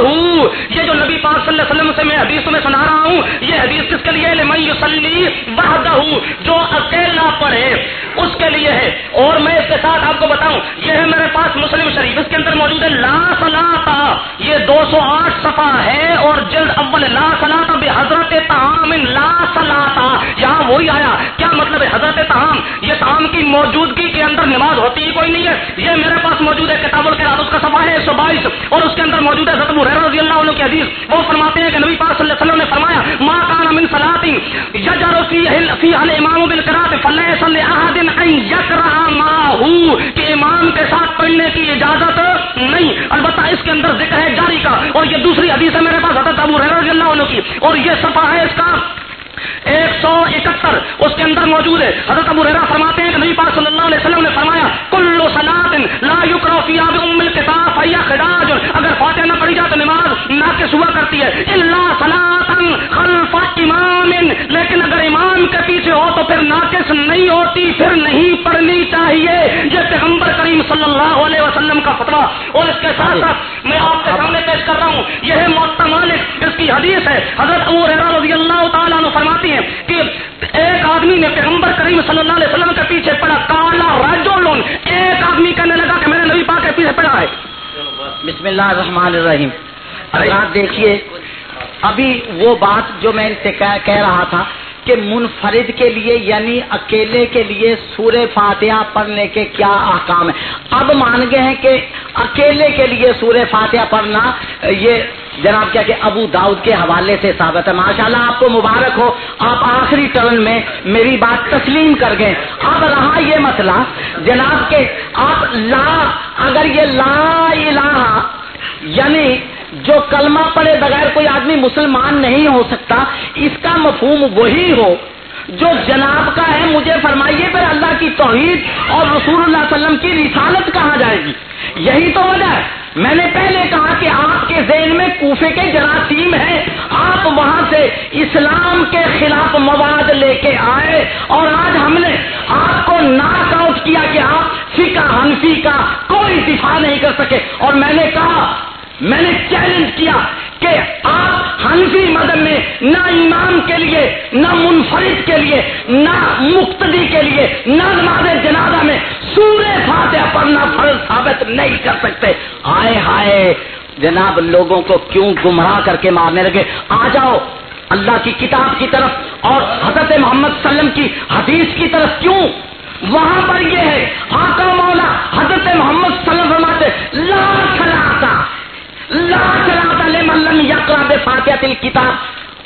A: یہ جو نبی پاک صلی اللہ علیہ وسلم سے میں حدیث میں سنا رہا ہوں، یہ حدیث کس کے لیے میں یوسلی وحدہ جو اکیلا پڑھے۔ اس کے لیے ہے۔ اور میں اس کے ساتھ آپ کو بتاؤں، یہ ہے میرے پاس مسلم شریف، اس کے اندر موجود ہے لا سلاتا یہ دو سو آٹھ صفحہ ہے اور جلد اول لا سلاتا بے حضرت تعام لا سلاتا یہاں وہی آیا۔ کیا مطلب ہے حضرت تعام یہ تعام کی موجودگی کے اندر نماز ہوتی ہی کوئی نہیں ہے۔ یہ میرے پاس موجود ہے کتاب القرآن، اس کا صفحہ ہے ایک سو بائیس۔ اور اس کے اندر موجود ہے زتب رضی اللہ عنہ کی حدیث۔ وہ فرماتے ہیں کہ نبی پاک صلی اللہ علیہ وسلم نے فرمایا، ما کان من صلاتی یجر فی الامام بالقرات فلیس لاحد ان یقرا کہ امام کے ساتھ پڑھنے کی اجازت نہیں۔ البتہ اس کے اندر ذکر ہے جاری کا۔ اور یہ دوسری حدیث ہے میرے پاس، حضرت ابو رضی اللہ عنہ کی۔ اور یہ صفحہ ہے اس کا ایک سو اکہتر۔ اس کے اندر موجود ہے۔ حضرت ابو ریرا فرماتے ہیں کہ نبی پاک صلی اللہ علیہ وسلم نے فرمایا کلو سلاد لا یقرا فی اب ام الکتاب فیا خراج اگر فاتحہ نہ پڑھی جائے تو نماز ناقص ہوا کرتی ہے۔ الا صلاۃ خلف امام۔ لیکن اگر امام کے پیچھے ہو تو پھر ناقص نہیں ہوتی نہیں پڑھنی چاہیے۔ یہ پیغمبر کریم صلی اللہ علیہ وسلم کا فتوا اور اس کے ساتھ ساتھ میں آپ کے سامنے پیش کر رہا ہوں۔ یہ ہے معطا مالک اس کی حدیث ہے۔ حضرت ابو رضی اللہ تعالیٰ عنہ فرماتی ہیں کہ ایک آدمی نے پیغمبر کریم صلی اللہ علیہ وسلم کے پیچھے پڑا کالا راجو لون ایک آدمی کہنے لگا کہ میں نے نبی پاک کے پیچھے پڑا ہے۔
B: بسم اللہ الرحمن الرحیم۔ آپ دیکھیے ابھی وہ بات جو میں ان سے کہہ رہا تھا کہ منفرد کے لیے یعنی اکیلے کے لیے سور فاتحہ پڑھنے کے کیا احکام ہے اب مان گئے ہیں کہ اکیلے کے لیے سور فاتحہ پڑھنا، یہ جناب کیا کہ ابو داؤد کے حوالے سے ثابت ہے۔ ماشاءاللہ آپ کو مبارک ہو، آپ آخری ٹرن میں میری بات تسلیم کر گئے۔ اب رہا یہ مسئلہ، جناب کے آپ لا، اگر یہ لا الہ یعنی جو کلمہ پڑے بغیر کوئی آدمی مسلمان نہیں ہو سکتا، اس کا مفہوم وہی ہو، جو جناب کا ہے، مجھے فرمائیے پھر اللہ کی توحید اور رسول اللہ علیہ وسلم کی رسالت کہاں جائے گی؟ یہی تو وجہ ہے۔ میں نے پہلے کہا کہ آپ کے ذہن میں کوفے کے جراثیم ہیں، آپ وہاں سے اسلام کے خلاف مواد لے کے آئے اور آج ہم نے آپ کو ناک آؤٹ کیا کہ آپ فکا حنفی کا کوئی دفاع نہیں کر سکے۔ اور میں نے کہا میں نے چیلنج کیا کہ آپ حنفی مدن میں نہ امام کے لیے، نہ منفرد کے لیے، نہ مقتدی کے لیے، نہ نماز جنازہ میں سورہ فاتحہ پڑھنا فرض ثابت نہیں کر سکتے۔ آئے ہائے، جناب لوگوں کو کیوں گمراہ کر کے مارنے لگے؟ آ جاؤ، اللہ کی کتاب کی طرف اور حضرت محمد صلی اللہ علیہ وسلم کی حدیث کی طرف کیوں؟ وہاں پر یہ ہے، آقا بفاتحۃ الکتاب۔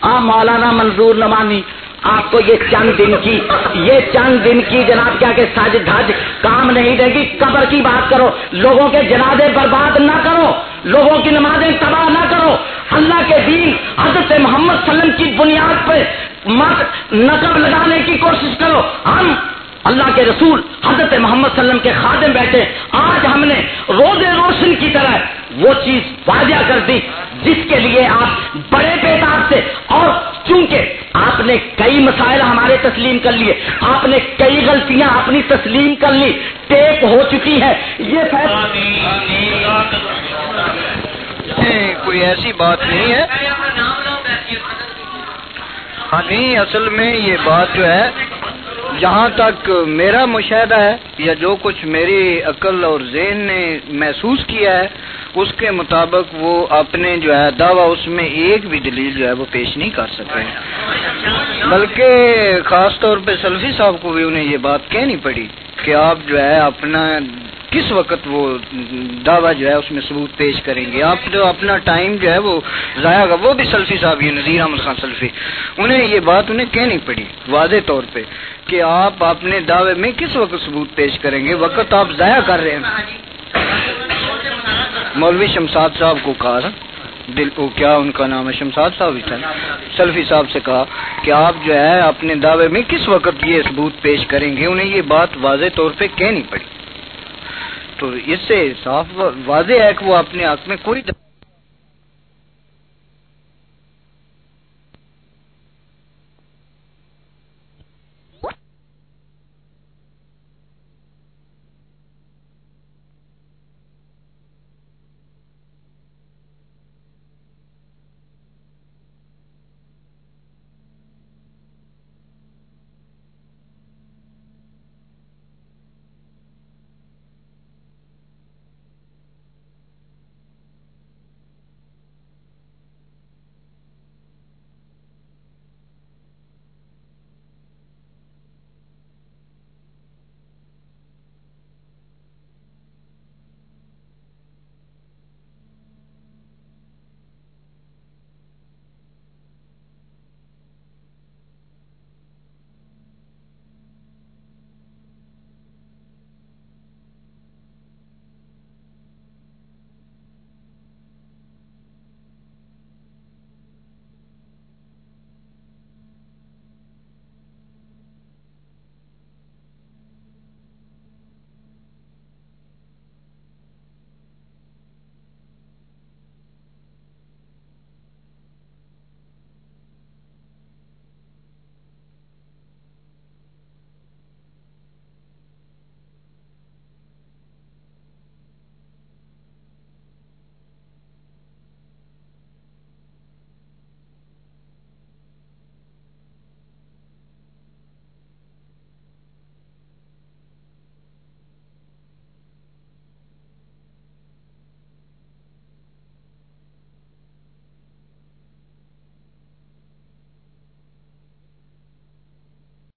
B: آ، مولانا منظور نمانی آپ کو یہ چند دن کی، یہ چند دن کی جناب کیا کہ ساج دھاج کام نہیں دے گی، قبر کی بات کرو، لوگوں کے جنازے برباد نہ کرو، لوگوں کی نمازیں تباہ نہ کرو۔ اللہ کے دین، حضرت محمد صلی اللہ علیہ وسلم کی بنیاد پہ مت نقب لگانے کی کوشش کرو۔ ہم اللہ کے رسول، حضرت محمد صلی اللہ علیہ وسلم کے خادم بیٹھے۔ آج ہم نے روز روشن کی طرح وہ چیز واضح کر دی جس کے لیے آپ بڑے پیداب سے اور چونکہ آپ نے کئی مسائل ہمارے تسلیم کر لیے آپ نے کئی غلطیاں اپنی تسلیم کر لی ٹیپ ہو چکی ہے۔ یہ
D: کوئی ایسی بات نہیں ہے۔ ہاں نہیں اصل میں یہ بات جو ہے جہاں تک میرا مشاہدہ ہے یا جو کچھ میری عقل اور ذہن نے محسوس کیا ہے، اس کے مطابق وہ اپنے جو ہے دعویٰ اس میں ایک بھی دلیل جو ہے وہ پیش نہیں کر سکے۔ بلکہ خاص طور پہ سلفی صاحب کو بھی انہیں یہ بات کہنی پڑی کہ آپ جو ہے اپنا کس وقت وہ دعویٰ جو ہے اس میں ثبوت پیش کریں گے؟ آپ جو اپنا ٹائم جو ہے وہ ضائع گا وہ بھی سلفی صاحب، یہ نذیر احمد خان سلفی۔ انہیں یہ بات انہیں کہنی پڑی واضح طور پہ کہ آپ اپنے دعوے میں کس وقت ثبوت پیش کریں گے؟ وقت آپ ضائع کر رہے ہیں۔ مولوی شمساد صاحب کو کہا دل کو کیا ان کا نام ہے؟ شمساد صاحب ہی تھا۔ سلفی صاحب سے کہا کہ آپ جو ہے اپنے دعوے میں کس وقت یہ ثبوت پیش کریں گے؟ انہیں یہ بات واضح طور پہ کہنی پڑی۔ تو اس سے صاف واضح ہے کہ وہ اپنے حق میں کوئی